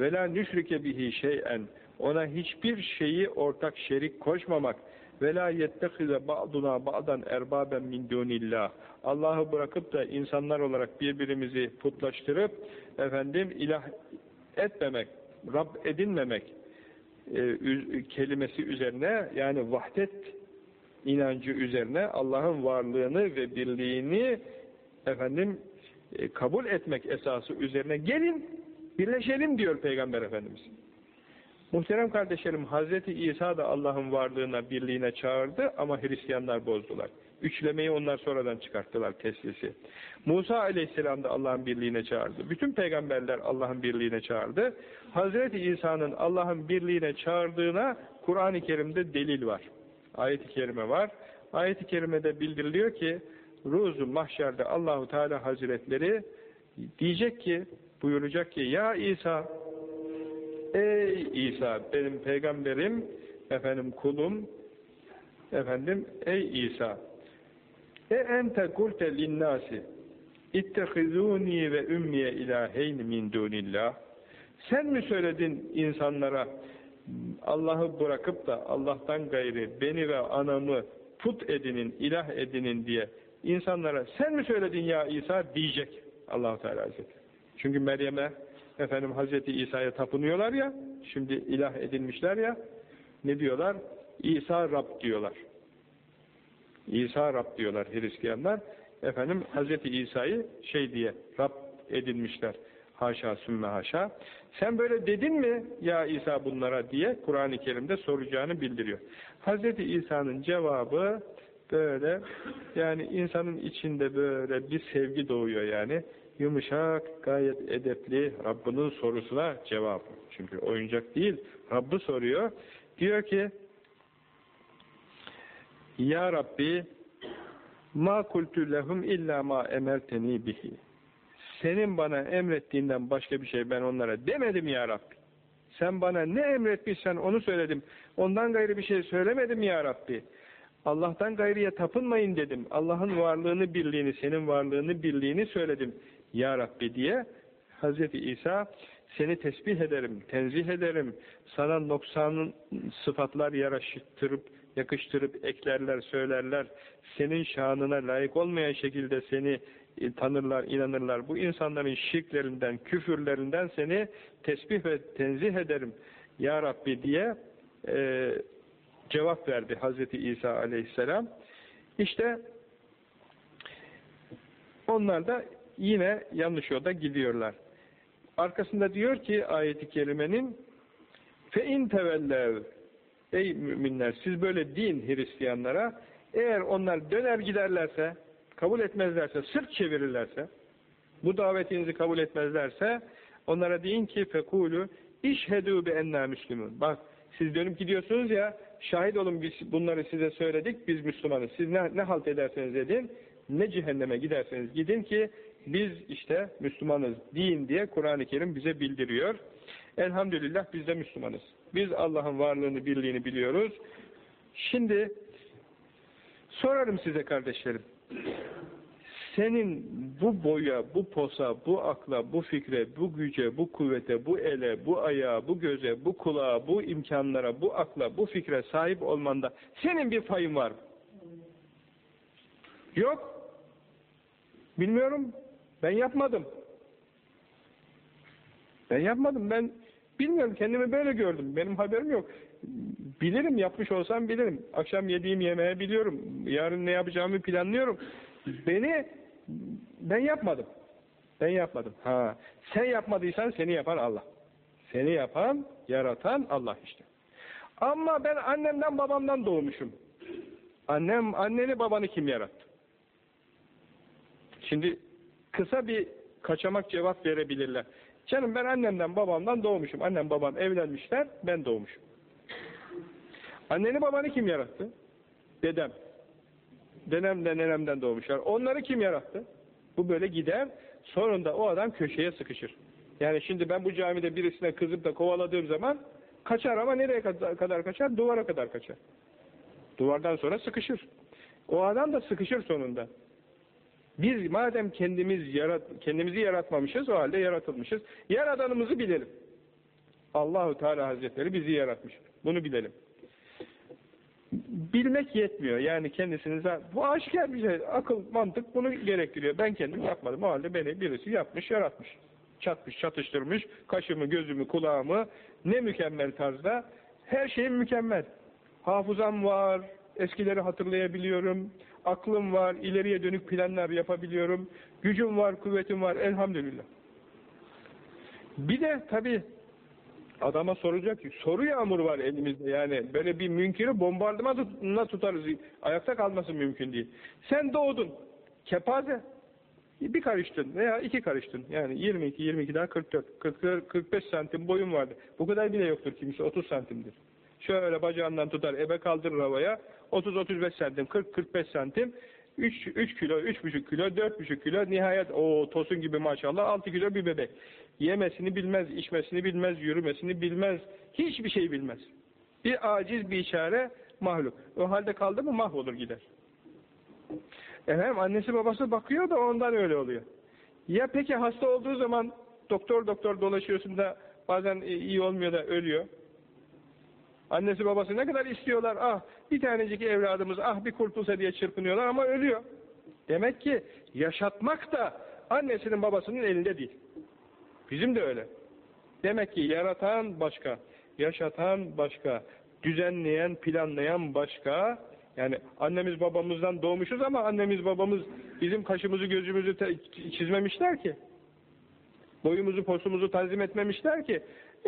Ve la nüşrike bihi şeyen. Ona hiçbir şeyi ortak şerik koşmamak. Ve la yettehize ba'duna ba'dan erbaben min dunillah. Allah'ı bırakıp da insanlar olarak birbirimizi putlaştırıp efendim ilah etmemek, Rab edinmemek e, kelimesi üzerine yani vahdet inancı üzerine Allah'ın varlığını ve birliğini efendim e, kabul etmek esası üzerine gelin birleşelim diyor Peygamber Efendimiz. Muhterem kardeşlerim, Hazreti İsa da Allah'ın varlığına, birliğine çağırdı ama Hristiyanlar bozdular. Üçlemeyi onlar sonradan çıkarttılar teslisi. Musa aleyhisselam da Allah'ın birliğine çağırdı. Bütün peygamberler Allah'ın birliğine çağırdı. Hazreti İsa'nın Allah'ın birliğine çağırdığına Kur'an-ı Kerim'de delil var. Ayet-i kerime var. Ayet-i kerimede bildiriliyor ki ruzu mahşerde Allahu Teala Hazretleri diyecek ki, buyuracak ki ya İsa Ey İsa benim peygamberim, efendim kulum, efendim ey İsa e ente kulte linnâsi ittehizûni ve ümmiye ilaheyn min dunillah sen mi söyledin insanlara Allah'ı bırakıp da Allah'tan gayri beni ve anamı put edinin, ilah edinin diye insanlara sen mi söyledin ya İsa diyecek allah Teala Hazretleri. Çünkü Meryem'e efendim Hazreti İsa'ya tapınıyorlar ya, şimdi ilah edilmişler ya, ne diyorlar? İsa Rab diyorlar. İsa Rab diyorlar Hristiyanlar. Efendim Hazreti İsa'yı şey diye Rab edinmişler. Haşa sümme haşa. Sen böyle dedin mi ya İsa bunlara diye Kur'an-ı Kerim'de soracağını bildiriyor. Hz. İsa'nın cevabı böyle yani insanın içinde böyle bir sevgi doğuyor yani. Yumuşak, gayet edepli Rabbinin sorusuna cevap. Çünkü oyuncak değil. Rabbi soruyor. Diyor ki Ya Rabbi ma kultu lehum illa ma emerteni bihi. Senin bana emrettiğinden başka bir şey ben onlara demedim ya Rabbi. Sen bana ne emretmişsen onu söyledim. Ondan gayrı bir şey söylemedim ya Rabbi. Allah'tan gayrıya tapınmayın dedim. Allah'ın varlığını, birliğini, senin varlığını, birliğini söyledim ya Rabbi diye Hz. İsa seni tesbih ederim, tenzih ederim, sana noksanın sıfatlar yaraştırıp, yakıştırıp eklerler, söylerler, senin şanına layık olmayan şekilde seni e, tanırlar, inanırlar. Bu insanların şirklerinden, küfürlerinden seni tesbih ve tenzih ederim ya Rabbi diye e, cevap verdi Hazreti İsa aleyhisselam. İşte onlar da yine yanlış yolda gidiyorlar. Arkasında diyor ki ayeti kerimenin fe tevellev ey müminler siz böyle din Hristiyanlara eğer onlar döner giderlerse kabul etmezlerse sırt çevirirlerse bu davetinizi kabul etmezlerse onlara deyin ki fekulu işhedû bi enna müslümün bak siz dönüp gidiyorsunuz ya şahit olun biz bunları size söyledik biz Müslümanız siz ne, ne halt ederseniz edin ne cehenneme giderseniz gidin ki biz işte Müslümanız din diye Kur'an-ı Kerim bize bildiriyor. Elhamdülillah biz de Müslümanız. Biz Allah'ın varlığını, birliğini biliyoruz. Şimdi sorarım size kardeşlerim. Senin bu boya, bu posa, bu akla, bu fikre, bu güce, bu kuvvete, bu ele, bu ayağa, bu göze, bu kulağa, bu imkanlara, bu akla, bu fikre sahip olmanda senin bir payın var mı? Yok. Bilmiyorum. Ben yapmadım. Ben yapmadım. Ben bilmiyorum. Kendimi böyle gördüm. Benim haberim yok. Bilirim. Yapmış olsam bilirim. Akşam yediğim yemeği biliyorum. Yarın ne yapacağımı planlıyorum. Beni ben yapmadım. Ben yapmadım. Ha, sen yapmadıysan seni yapan Allah. Seni yapan, yaratan Allah işte. Ama ben annemden babamdan doğmuşum. Annem, anneni babanı kim yarattı? Şimdi kısa bir kaçamak cevap verebilirler. Canım ben annemden babamdan doğmuşum. Annem babam evlenmişler, ben doğmuşum. Anneni babanı kim yarattı? Dedem. Dedem de nenemden doğmuşlar. Onları kim yarattı? Bu böyle gider. Sonunda o adam köşeye sıkışır. Yani şimdi ben bu camide birisine kızıp da kovaladığım zaman kaçar ama nereye kadar kaçar? Duvara kadar kaçar. Duvardan sonra sıkışır. O adam da sıkışır sonunda. Biz madem kendimiz yarat, kendimizi yaratmamışız o halde yaratılmışız. Yaradanımızı bilelim. Allahu Teala Hazretleri bizi yaratmış. Bunu bilelim. Bilmek yetmiyor. Yani kendisinize bu aşikar bir şey. Akıl, mantık bunu gerektiriyor. Ben kendim yapmadım. O halde beni birisi yapmış, yaratmış. Çatmış, çatıştırmış. Kaşımı, gözümü, kulağımı ne mükemmel tarzda. Her şeyim mükemmel. Hafızam var, eskileri hatırlayabiliyorum, aklım var, ileriye dönük planlar yapabiliyorum, gücüm var, kuvvetim var, elhamdülillah. Bir de tabi adama soracak ki, soru yağmuru var elimizde yani, böyle bir münkiri bombardımana tutarız, ayakta kalması mümkün değil. Sen doğdun, kepaze, bir karıştın veya iki karıştın, yani 22, 22 daha 44, 40, 45 santim boyun vardı. Bu kadar bile yoktur kimisi, 30 santimdir. Şöyle bacağından tutar, ebe kaldırır havaya, 30-35 santim, 40-45 santim, 3, 3 kilo, 3,5 kilo, 4,5 kilo, nihayet o tosun gibi maşallah 6 kilo bir bebek. Yemesini bilmez, içmesini bilmez, yürümesini bilmez, hiçbir şey bilmez. Bir aciz bir işare mahluk. O halde kaldı mı mahvolur gider. Efendim annesi babası bakıyor da ondan öyle oluyor. Ya peki hasta olduğu zaman doktor doktor dolaşıyorsun da bazen iyi olmuyor da ölüyor. Annesi babası ne kadar istiyorlar. Ah bir tanecik evladımız ah bir kurtulsa diye çırpınıyorlar ama ölüyor. Demek ki yaşatmak da annesinin babasının elinde değil. Bizim de öyle. Demek ki yaratan başka, yaşatan başka, düzenleyen, planlayan başka. Yani annemiz babamızdan doğmuşuz ama annemiz babamız bizim kaşımızı gözümüzü çizmemişler ki. Boyumuzu posumuzu tanzim etmemişler ki.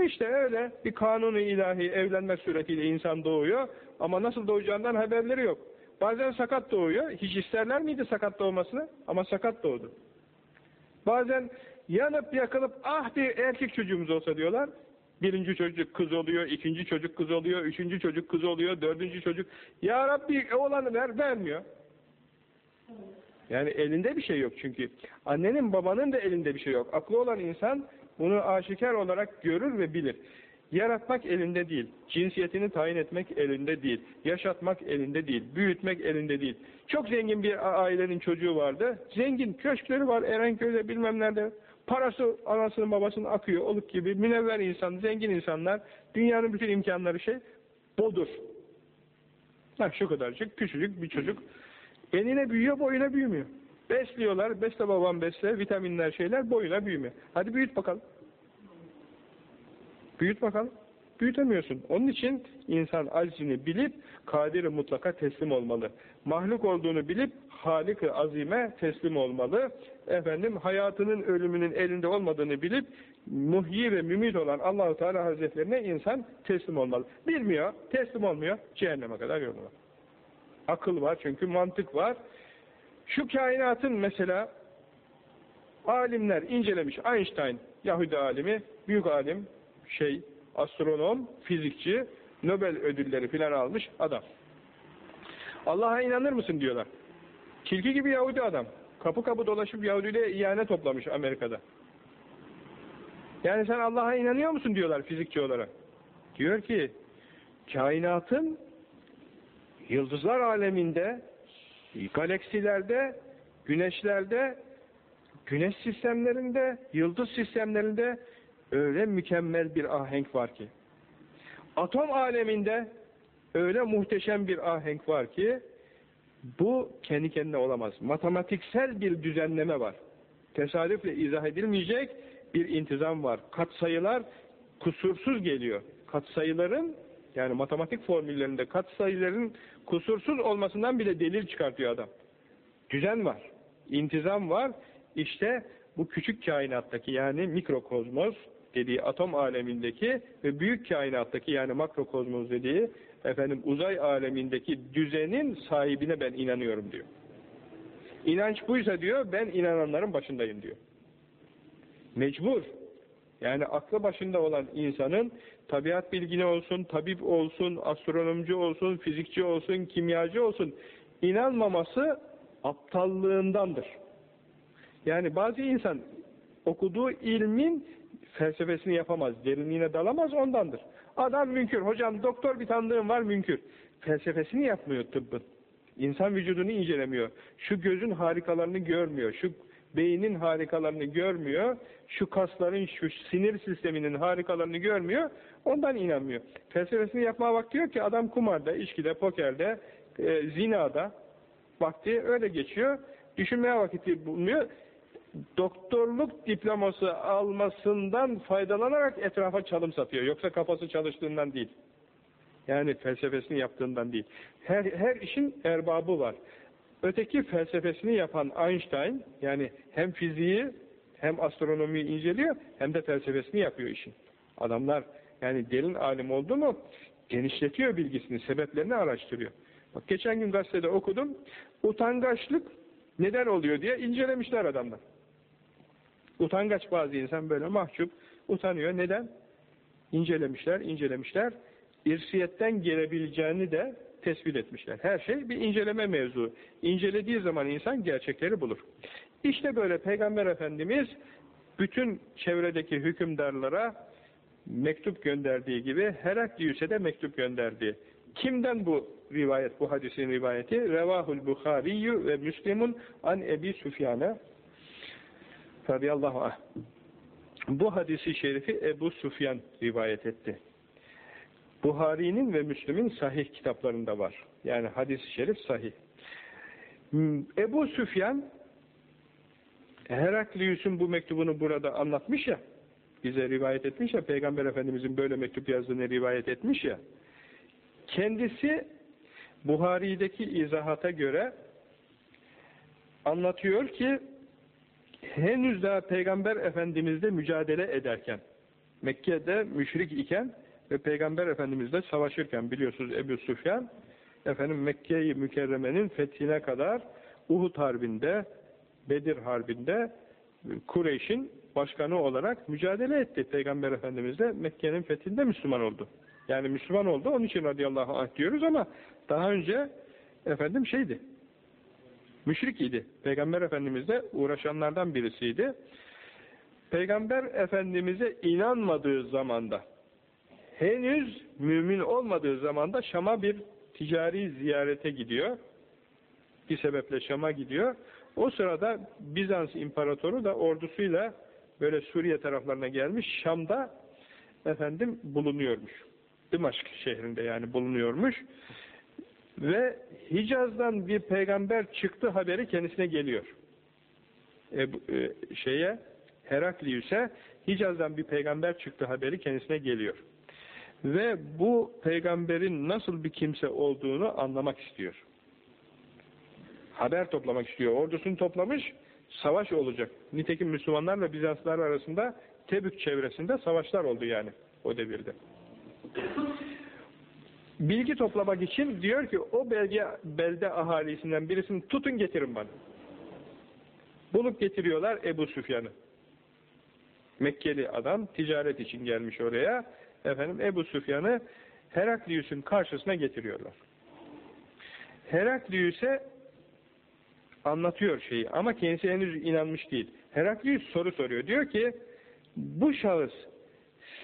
İşte öyle bir kanunu ilahi evlenmek suretiyle insan doğuyor ama nasıl doğacağından haberleri yok. Bazen sakat doğuyor. Hiç isterler miydi sakat doğmasını? Ama sakat doğdu. Bazen yanıp yakılıp ah bir erkek çocuğumuz olsa diyorlar. Birinci çocuk kız oluyor, ikinci çocuk kız oluyor, üçüncü çocuk kız oluyor, dördüncü çocuk. Ya Rabbi oğlanı ver, vermiyor. Yani elinde bir şey yok çünkü. Annenin babanın da elinde bir şey yok. Aklı olan insan bunu aşikar olarak görür ve bilir. Yaratmak elinde değil. Cinsiyetini tayin etmek elinde değil. Yaşatmak elinde değil. Büyütmek elinde değil. Çok zengin bir ailenin çocuğu vardı. Zengin köşkleri var Erenköy'de bilmem nerede. Parası anasının babasının akıyor oluk gibi. Münevver insan, zengin insanlar. Dünyanın bütün imkanları şey. Bodur. Ha, şu kadarcık küçücük bir çocuk. Enine büyüyor boyuna büyümüyor. Besliyorlar. Besle babam besle. Vitaminler şeyler boyuna büyümüyor. Hadi büyüt bakalım. Büyüt bakalım. Büyütemiyorsun. Onun için insan aczini bilip kadiri mutlaka teslim olmalı. Mahluk olduğunu bilip Halik-i Azim'e teslim olmalı. Efendim hayatının ölümünün elinde olmadığını bilip muhyi ve mümit olan Allahu Teala Hazretlerine insan teslim olmalı. Bilmiyor, teslim olmuyor. Cehenneme kadar yolu var. Akıl var çünkü mantık var. Şu kainatın mesela alimler incelemiş. Einstein, Yahudi alimi, büyük alim, şey, astronom, fizikçi, Nobel ödülleri filan almış adam. Allah'a inanır mısın diyorlar. Tilki gibi Yahudi adam. Kapı kapı dolaşıp Yahudi'yle ihane toplamış Amerika'da. Yani sen Allah'a inanıyor musun diyorlar fizikçi olarak. Diyor ki kainatın yıldızlar aleminde galaksilerde güneşlerde güneş sistemlerinde yıldız sistemlerinde öyle mükemmel bir ahenk var ki atom aleminde öyle muhteşem bir ahenk var ki bu kendi kendine olamaz. Matematiksel bir düzenleme var. Tesadüfle izah edilmeyecek bir intizam var. Katsayılar kusursuz geliyor. Katsayıların yani matematik formüllerinde katsayıların kusursuz olmasından bile delil çıkartıyor adam. Düzen var. intizam var. İşte bu küçük kainattaki yani mikrokozmos dediği atom alemindeki ve büyük kainattaki yani makrokozmos dediği efendim uzay alemindeki düzenin sahibine ben inanıyorum diyor. İnanç buysa diyor ben inananların başındayım diyor. Mecbur. Yani aklı başında olan insanın tabiat bilgini olsun, tabip olsun, astronomcu olsun, fizikçi olsun, kimyacı olsun inanmaması aptallığındandır. Yani bazı insan okuduğu ilmin felsefesini yapamaz, derinliğine dalamaz ondandır. Adam münkür, hocam doktor bir tanıdığım var münkür. Felsefesini yapmıyor tıbbın. İnsan vücudunu incelemiyor. Şu gözün harikalarını görmüyor. Şu beynin harikalarını görmüyor. Şu kasların, şu sinir sisteminin harikalarını görmüyor. Ondan inanmıyor. Felsefesini yapmaya vakti yok ki adam kumarda, içkide, pokerde, e, zinada vakti öyle geçiyor. Düşünmeye vakiti bulmuyor. Doktorluk diploması almasından faydalanarak etrafa çalım satıyor. Yoksa kafası çalıştığından değil. Yani felsefesini yaptığından değil. Her, her işin erbabı var. Öteki felsefesini yapan Einstein, yani hem fiziği hem astronomiyi inceliyor, hem de felsefesini yapıyor işin. Adamlar yani derin alim oldu mu genişletiyor bilgisini, sebeplerini araştırıyor. Bak geçen gün gazetede okudum, utangaçlık neden oluyor diye incelemişler adamlar. Utangaç bazı insan böyle mahcup, utanıyor. Neden? İncelemişler, incelemişler. İrsiyetten gelebileceğini de tespit etmişler. Her şey bir inceleme mevzu. İncelediği zaman insan gerçekleri bulur. İşte böyle Peygamber Efendimiz bütün çevredeki hükümdarlara mektup gönderdiği gibi Heraklius'e de mektup gönderdi. Kimden bu rivayet, bu hadisin rivayeti? Revahul Bukhariyyü ve Müslimun an Ebi Süfyan'a radıyallahu anh. Bu hadisi şerifi Ebu Süfyan rivayet etti. Buhari'nin ve Müslüm'ün sahih kitaplarında var. Yani hadis-i şerif sahih. Hmm, Ebu Süfyan Heraklius'un bu mektubunu burada anlatmış ya, bize rivayet etmiş ya, Peygamber Efendimiz'in böyle mektup yazdığını rivayet etmiş ya, kendisi Buhari'deki izahata göre anlatıyor ki henüz daha Peygamber Efendimizle mücadele ederken, Mekke'de müşrik iken ve Peygamber Efendimizle savaşırken biliyorsunuz Ebu Süfyan, efendim Mekke-i Mükerreme'nin fethine kadar Uhud Harbi'nde, Bedir Harbi'nde Kureyş'in başkanı olarak mücadele etti Peygamber Efendimizle Mekke'nin fethinde Müslüman oldu. Yani Müslüman oldu onun için radıyallahu anh diyoruz ama daha önce efendim şeydi müşrik idi. Peygamber Efendimizle uğraşanlardan birisiydi. Peygamber Efendimiz'e inanmadığı zamanda henüz mümin olmadığı zamanda Şam'a bir ticari ziyarete gidiyor. Bir sebeple Şam'a gidiyor. O sırada Bizans İmparatoru da ordusuyla böyle Suriye taraflarına gelmiş. Şam'da efendim bulunuyormuş. Dımaşk şehrinde yani bulunuyormuş. Ve Hicaz'dan bir peygamber çıktı haberi kendisine geliyor. E, e, şeye Heraklius'e Hicaz'dan bir peygamber çıktı haberi kendisine geliyor. Ve bu peygamberin nasıl bir kimse olduğunu anlamak istiyor. Haber toplamak istiyor. Ordusunu toplamış, savaş olacak. Nitekim Müslümanlarla Bizanslar arasında Tebük çevresinde savaşlar oldu yani o devirde. Bilgi toplamak için diyor ki o belge belde ahalisinden birisini tutun getirin bana. Bulup getiriyorlar Ebu Süfyan'ı. Mekkeli adam ticaret için gelmiş oraya. Efendim Ebu Süfyan'ı Heraklius'un karşısına getiriyorlar. Heraklius'e anlatıyor şeyi ama kendisi henüz inanmış değil. Heraklius soru soruyor. Diyor ki bu şahıs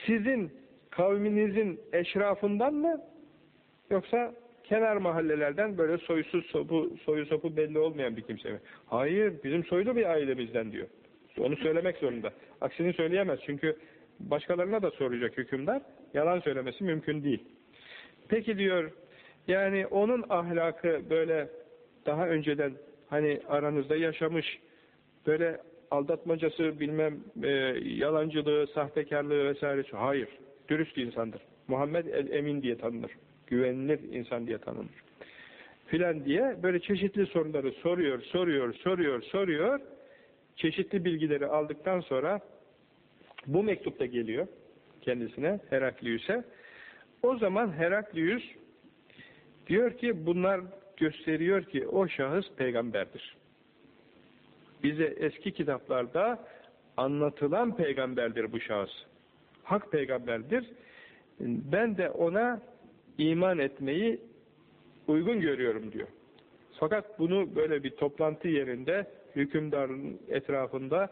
sizin kavminizin eşrafından mı yoksa kenar mahallelerden böyle soysuz sopu, soyu sopu belli olmayan bir kimse mi? Hayır bizim soylu bir ailemizden diyor. Onu söylemek zorunda. Aksini söyleyemez çünkü başkalarına da soracak hükümdar. Yalan söylemesi mümkün değil. Peki diyor yani onun ahlakı böyle daha önceden hani aranızda yaşamış böyle aldatmacası bilmem e, yalancılığı, sahtekarlığı vesaire. Hayır. Dürüst insandır. Muhammed el-Emin diye tanınır. Güvenilir insan diye tanınır. Filan diye böyle çeşitli soruları soruyor, soruyor, soruyor, soruyor. Çeşitli bilgileri aldıktan sonra bu mektup da geliyor kendisine Heraklius'e. O zaman Heraklius diyor ki bunlar gösteriyor ki o şahıs peygamberdir. Bize eski kitaplarda anlatılan peygamberdir bu şahıs. Hak peygamberdir. Ben de ona iman etmeyi uygun görüyorum diyor. Fakat bunu böyle bir toplantı yerinde hükümdarın etrafında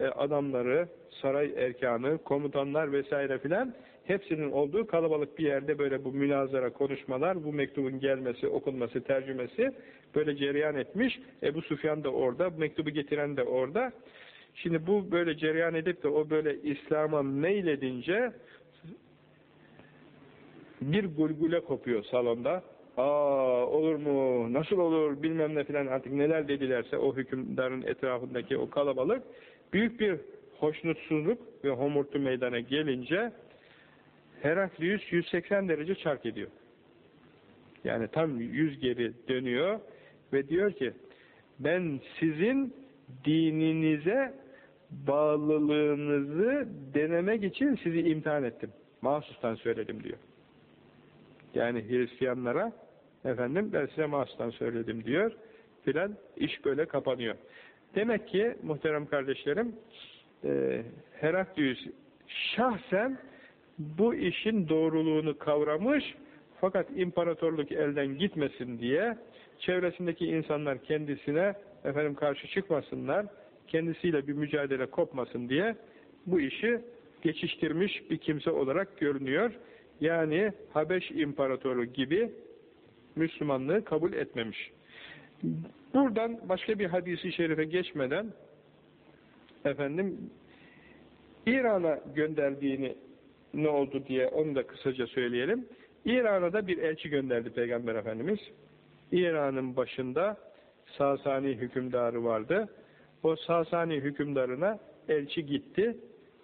e, adamları, saray erkanı, komutanlar vesaire filan hepsinin olduğu kalabalık bir yerde böyle bu münazara konuşmalar, bu mektubun gelmesi, okunması, tercümesi böyle cereyan etmiş. Ebu Sufyan da orada, mektubu getiren de orada. Şimdi bu böyle cereyan edip de o böyle İslam'a meyledince bir gulgule kopuyor salonda. Aa olur mu, nasıl olur bilmem ne filan artık neler dedilerse o hükümdarın etrafındaki o kalabalık büyük bir hoşnutsuzluk ve homurtu meydana gelince Heraklius 180 derece çark ediyor. Yani tam yüz geri dönüyor ve diyor ki ben sizin dininize bağlılığınızı denemek için sizi imtihan ettim. Mahsustan söyledim diyor. Yani Hristiyanlara efendim ben size mahsustan söyledim diyor filan iş böyle kapanıyor. Demek ki muhterem kardeşlerim e, Heraklius şahsen bu işin doğruluğunu kavramış fakat imparatorluk elden gitmesin diye çevresindeki insanlar kendisine efendim karşı çıkmasınlar, kendisiyle bir mücadele kopmasın diye bu işi geçiştirmiş bir kimse olarak görünüyor. Yani Habeş İmparatoru gibi Müslümanlığı kabul etmemiş. Buradan başka bir hadisi şerife geçmeden efendim İran'a gönderdiğini ne oldu diye onu da kısaca söyleyelim. İran'a da bir elçi gönderdi Peygamber Efendimiz. İran'ın başında Sasani hükümdarı vardı. O Sasani hükümdarına elçi gitti.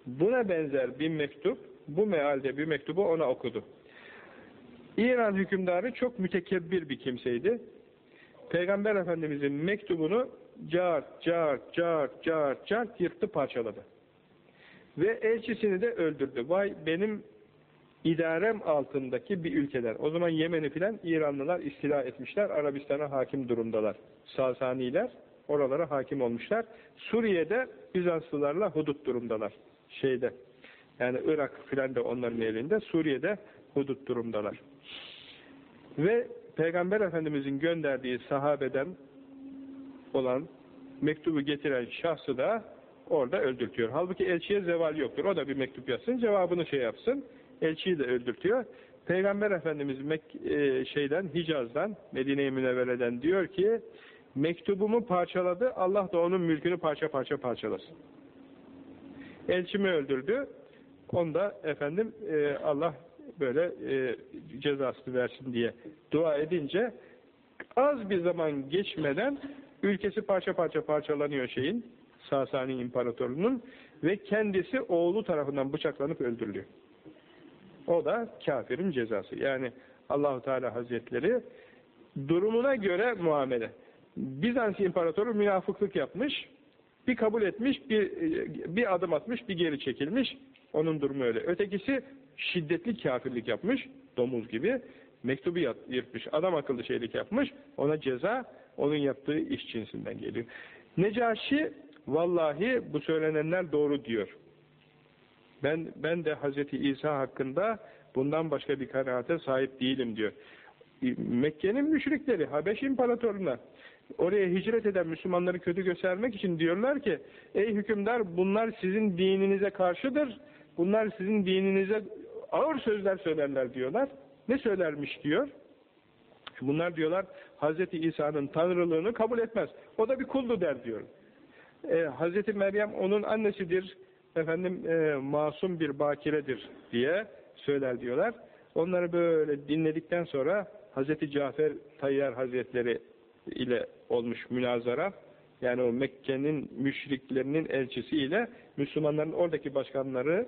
Buna benzer bir mektup, bu mealde bir mektubu ona okudu. İran hükümdarı çok mütekebbir bir kimseydi. Peygamber Efendimizin mektubunu cart, cart, cart, cart, cart yırttı parçaladı. Ve elçisini de öldürdü. Vay benim idarem altındaki bir ülkeler. O zaman Yemen'i filan İranlılar istila etmişler. Arabistan'a hakim durumdalar. Sasaniler oralara hakim olmuşlar. Suriye'de Bizanslılarla hudut durumdalar. Şeyde yani Irak filan da onların elinde. Suriye'de hudut durumdalar. Ve Peygamber Efendimizin gönderdiği sahabeden olan mektubu getiren şahsı da orada öldürtüyor. Halbuki elçiye zeval yoktur. O da bir mektup yazsın, cevabını şey yapsın. Elçiyi de öldürtüyor. Peygamber Efendimiz e, şeyden Hicaz'dan, Medine-i Münevvere'den diyor ki mektubumu parçaladı. Allah da onun mülkünü parça parça parçalasın. Elçimi öldürdü. Onda efendim e, Allah böyle e, cezasını versin diye dua edince az bir zaman geçmeden ülkesi parça parça parçalanıyor şeyin Sasani İmparatorluğu'nun ve kendisi oğlu tarafından bıçaklanıp öldürülüyor. O da kafirin cezası. Yani Allahu Teala Hazretleri durumuna göre muamele. Bizans İmparatoru münafıklık yapmış, bir kabul etmiş, bir, bir adım atmış, bir geri çekilmiş. Onun durumu öyle. Ötekisi şiddetli kafirlik yapmış, domuz gibi. Mektubu yırtmış, adam akıllı şeylik yapmış. Ona ceza, onun yaptığı iş cinsinden geliyor. Necaşi, vallahi bu söylenenler doğru diyor. Ben, ben de Hazreti İsa hakkında bundan başka bir kanaate sahip değilim diyor. Mekke'nin müşrikleri, Habeş İmparatorluğu'na oraya hicret eden Müslümanları kötü göstermek için diyorlar ki ey hükümdar bunlar sizin dininize karşıdır. Bunlar sizin dininize ağır sözler söylerler diyorlar. Ne söylermiş diyor. Bunlar diyorlar Hazreti İsa'nın tanrılığını kabul etmez. O da bir kuldu der diyor. Ee, Hazreti Meryem onun annesidir. Efendim e, masum bir bakiredir diye söyler diyorlar. Onları böyle dinledikten sonra Hazreti Cafer Tayyar Hazretleri ile olmuş münazara yani o Mekke'nin müşriklerinin elçisiyle Müslümanların oradaki başkanları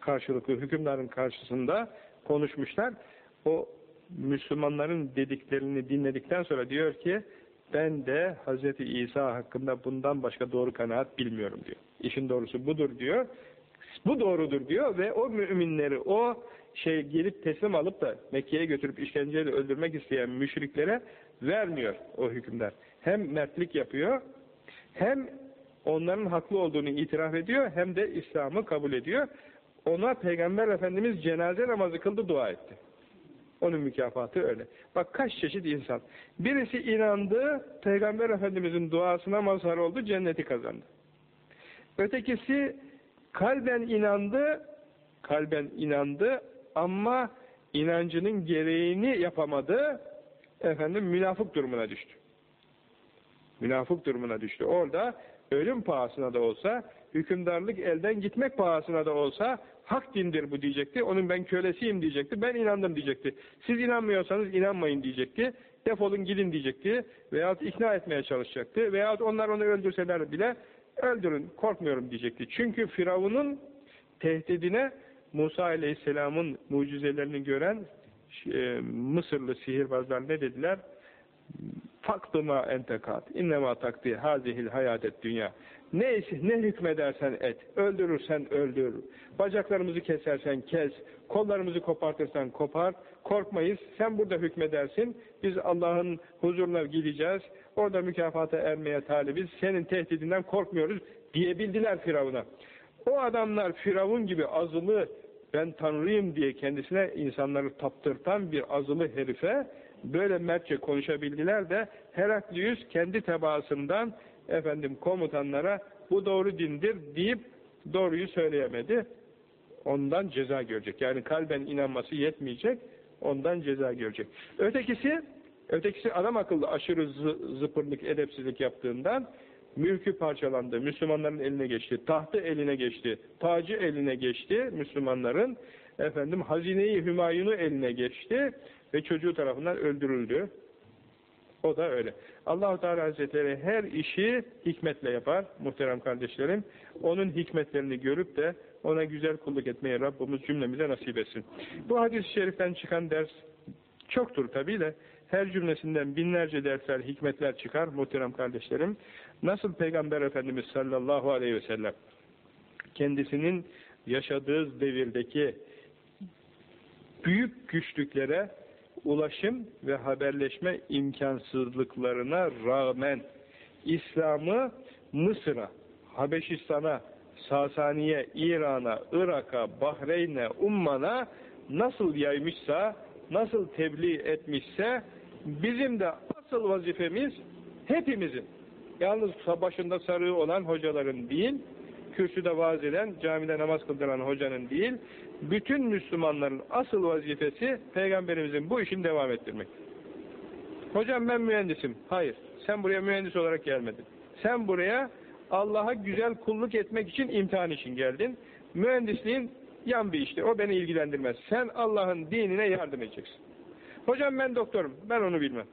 karşılıklı hükümdarın karşısında konuşmuşlar. O Müslümanların dediklerini dinledikten sonra diyor ki ben de Hz. İsa hakkında bundan başka doğru kanaat bilmiyorum diyor. İşin doğrusu budur diyor. Bu doğrudur diyor ve o müminleri o şey gelip teslim alıp da Mekke'ye götürüp işkenceyle öldürmek isteyen müşriklere vermiyor o hükümdar. Hem mertlik yapıyor hem onların haklı olduğunu itiraf ediyor hem de İslam'ı kabul ediyor. Ona Peygamber Efendimiz cenaze namazı kıldı dua etti. Onun mükafatı öyle. Bak kaç çeşit insan. Birisi inandı, Peygamber Efendimizin duasına mazhar oldu, cenneti kazandı. Ötekisi kalben inandı, kalben inandı ama inancının gereğini yapamadı, efendim münafık durumuna düştü. Münafık durumuna düştü. Orada ölüm pahasına da olsa, hükümdarlık elden gitmek pahasına da olsa hak dindir bu diyecekti. Onun ben kölesiyim diyecekti. Ben inandım diyecekti. Siz inanmıyorsanız inanmayın diyecekti. Defolun gidin diyecekti. Veyahut ikna etmeye çalışacaktı. Veyahut onlar onu öldürseler bile öldürün korkmuyorum diyecekti. Çünkü Firavun'un tehdidine Musa Aleyhisselam'ın mucizelerini gören e, Mısırlı sihirbazlar ne dediler? Faktıma entekat, innema takdi hazihil hayatet dünya. Ne, ne hükmedersen et, öldürürsen öldür, bacaklarımızı kesersen kes, kollarımızı kopartırsan kopar, korkmayız, sen burada hükmedersin, biz Allah'ın huzuruna gideceğiz, orada mükafata ermeye talibiz, senin tehdidinden korkmuyoruz diyebildiler Firavun'a. O adamlar Firavun gibi azılı, ben tanrıyım diye kendisine insanları taptırtan bir azılı herife, böyle mertçe konuşabildiler de Heraklius kendi tebaasından efendim komutanlara bu doğru dindir deyip doğruyu söyleyemedi. Ondan ceza görecek. Yani kalben inanması yetmeyecek. Ondan ceza görecek. Ötekisi ötekisi adam akıllı aşırı zıpırlık, edepsizlik yaptığından mülkü parçalandı. Müslümanların eline geçti. Tahtı eline geçti. Tacı eline geçti Müslümanların. Efendim hazineyi Hümayun'u eline geçti ve çocuğu tarafından öldürüldü. O da öyle. allah Teala Hazretleri her işi hikmetle yapar muhterem kardeşlerim. Onun hikmetlerini görüp de ona güzel kulluk etmeye Rabbimiz cümlemize nasip etsin. Bu hadis-i şeriften çıkan ders çoktur tabi de her cümlesinden binlerce dersler, hikmetler çıkar muhterem kardeşlerim. Nasıl Peygamber Efendimiz sallallahu aleyhi ve sellem kendisinin yaşadığı devirdeki büyük güçlüklere ulaşım ve haberleşme imkansızlıklarına rağmen İslam'ı Mısır'a, Habeşistan'a, Sasaniye, İran'a, Irak'a, Bahreyn'e, Umman'a nasıl yaymışsa, nasıl tebliğ etmişse bizim de asıl vazifemiz hepimizin, yalnız başında sarığı olan hocaların değil, kürsüde vaaz eden, camide namaz kıldıran hocanın değil, bütün Müslümanların asıl vazifesi Peygamberimizin bu işini devam ettirmek. Hocam ben mühendisim. Hayır. Sen buraya mühendis olarak gelmedin. Sen buraya Allah'a güzel kulluk etmek için imtihan için geldin. Mühendisliğin yan bir iştir. O beni ilgilendirmez. Sen Allah'ın dinine yardım edeceksin. Hocam ben doktorum. Ben onu bilmem.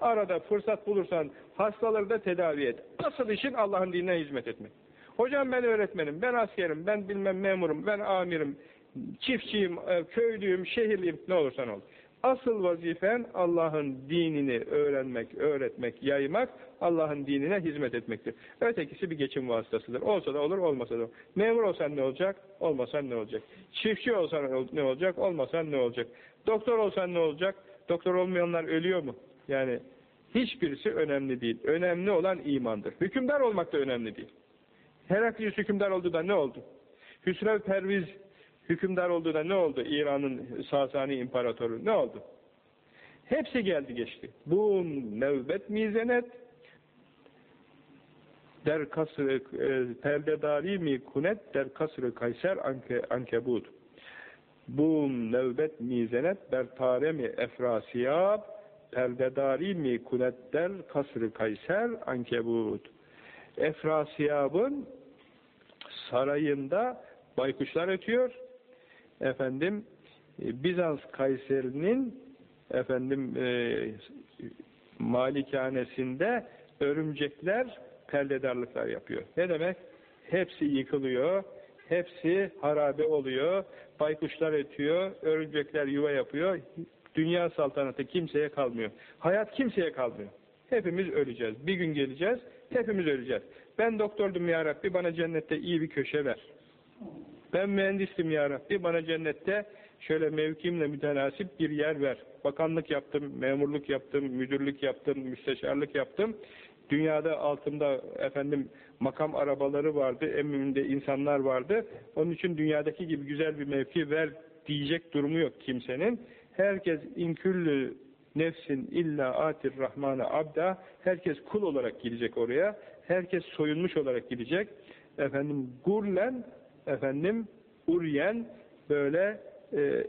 Arada fırsat bulursan hastaları da tedavi et. Asıl işin Allah'ın dinine hizmet etmek. Hocam ben öğretmenim, ben askerim, ben bilmem memurum, ben amirim, çiftçiyim, e, köylüyüm, şehirliyim, ne olursan ol. Asıl vazifen Allah'ın dinini öğrenmek, öğretmek, yaymak, Allah'ın dinine hizmet etmektir. Ötekisi bir geçim vasıtasıdır. Olsa da olur, olmasa da olur. Memur olsan ne olacak, olmasan ne olacak? Çiftçi olsan ne olacak, olmasan ne olacak? Doktor olsan ne olacak? Doktor olmayanlar ölüyor mu? Yani hiçbirisi önemli değil. Önemli olan imandır. Hükümdar olmak da önemli değil. Heraklius hükümdar oldu da ne oldu? Hüsrev Perviz hükümdar oldu da ne oldu? İran'ın Sasani İmparatoru ne oldu? Hepsi geldi geçti. Bu nevbet mizenet der kasrı e, perdedari mi kunet der kasrı kayser anke, ankebut. Bu nevbet mizenet ber tare mi efrasiyab perdedari mi kunet der kasrı kayser ankebut. Efrasiyab'ın sarayında baykuşlar ötüyor. Efendim e, Bizans Kayseri'nin efendim e, malikanesinde örümcekler perdedarlıklar yapıyor. Ne demek? Hepsi yıkılıyor, hepsi harabe oluyor, baykuşlar ötüyor, örümcekler yuva yapıyor, dünya saltanatı kimseye kalmıyor. Hayat kimseye kalmıyor. Hepimiz öleceğiz. Bir gün geleceğiz, hepimiz öleceğiz. Ben doktordum ya Rabbi, bana cennette iyi bir köşe ver. Ben mühendistim ya Rabbi, bana cennette şöyle mevkimle mütenasip bir yer ver. Bakanlık yaptım, memurluk yaptım, müdürlük yaptım, müsteşarlık yaptım. Dünyada altımda efendim makam arabaları vardı, emrimde insanlar vardı. Onun için dünyadaki gibi güzel bir mevki ver diyecek durumu yok kimsenin. Herkes inküllü nefsin illa atir rahmana abda. Herkes kul olarak gidecek oraya. Herkes soyunmuş olarak gidecek. Efendim gurlen, efendim uryen böyle e,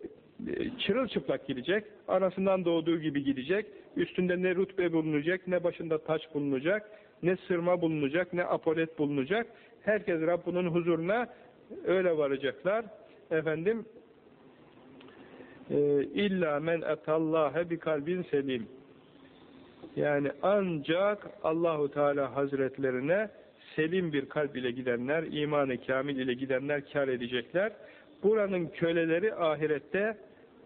çırılçıplak gidecek. Anasından doğduğu gibi gidecek. Üstünde ne rutbe bulunacak, ne başında taç bulunacak, ne sırma bulunacak, ne apolet bulunacak. Herkes Rabbinin huzuruna öyle varacaklar. Efendim e, illa men etallahe bi kalbin selim. Yani ancak Allahu Teala Hazretlerine selim bir kalb ile gidenler, imanı kamil ile gidenler kar edecekler. Buranın köleleri ahirette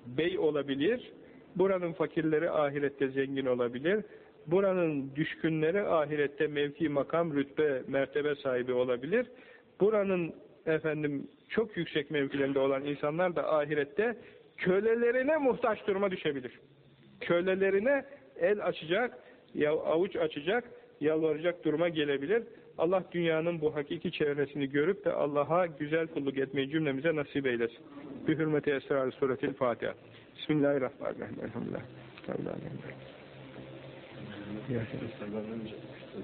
bey olabilir, buranın fakirleri ahirette zengin olabilir, buranın düşkünleri ahirette mevki, makam, rütbe, mertebe sahibi olabilir. Buranın efendim çok yüksek mevkilerinde olan insanlar da ahirette kölelerine muhtaç duruma düşebilir. Kölelerine el açacak, avuç açacak, yalvaracak duruma gelebilir. Allah dünyanın bu hakiki çevresini görüp de Allah'a güzel kulluk etmeyi cümlemize nasip eylesin. Bir hürmeti esrar suretil Fatiha. Bismillahirrahmanirrahim. Elhamdülillah.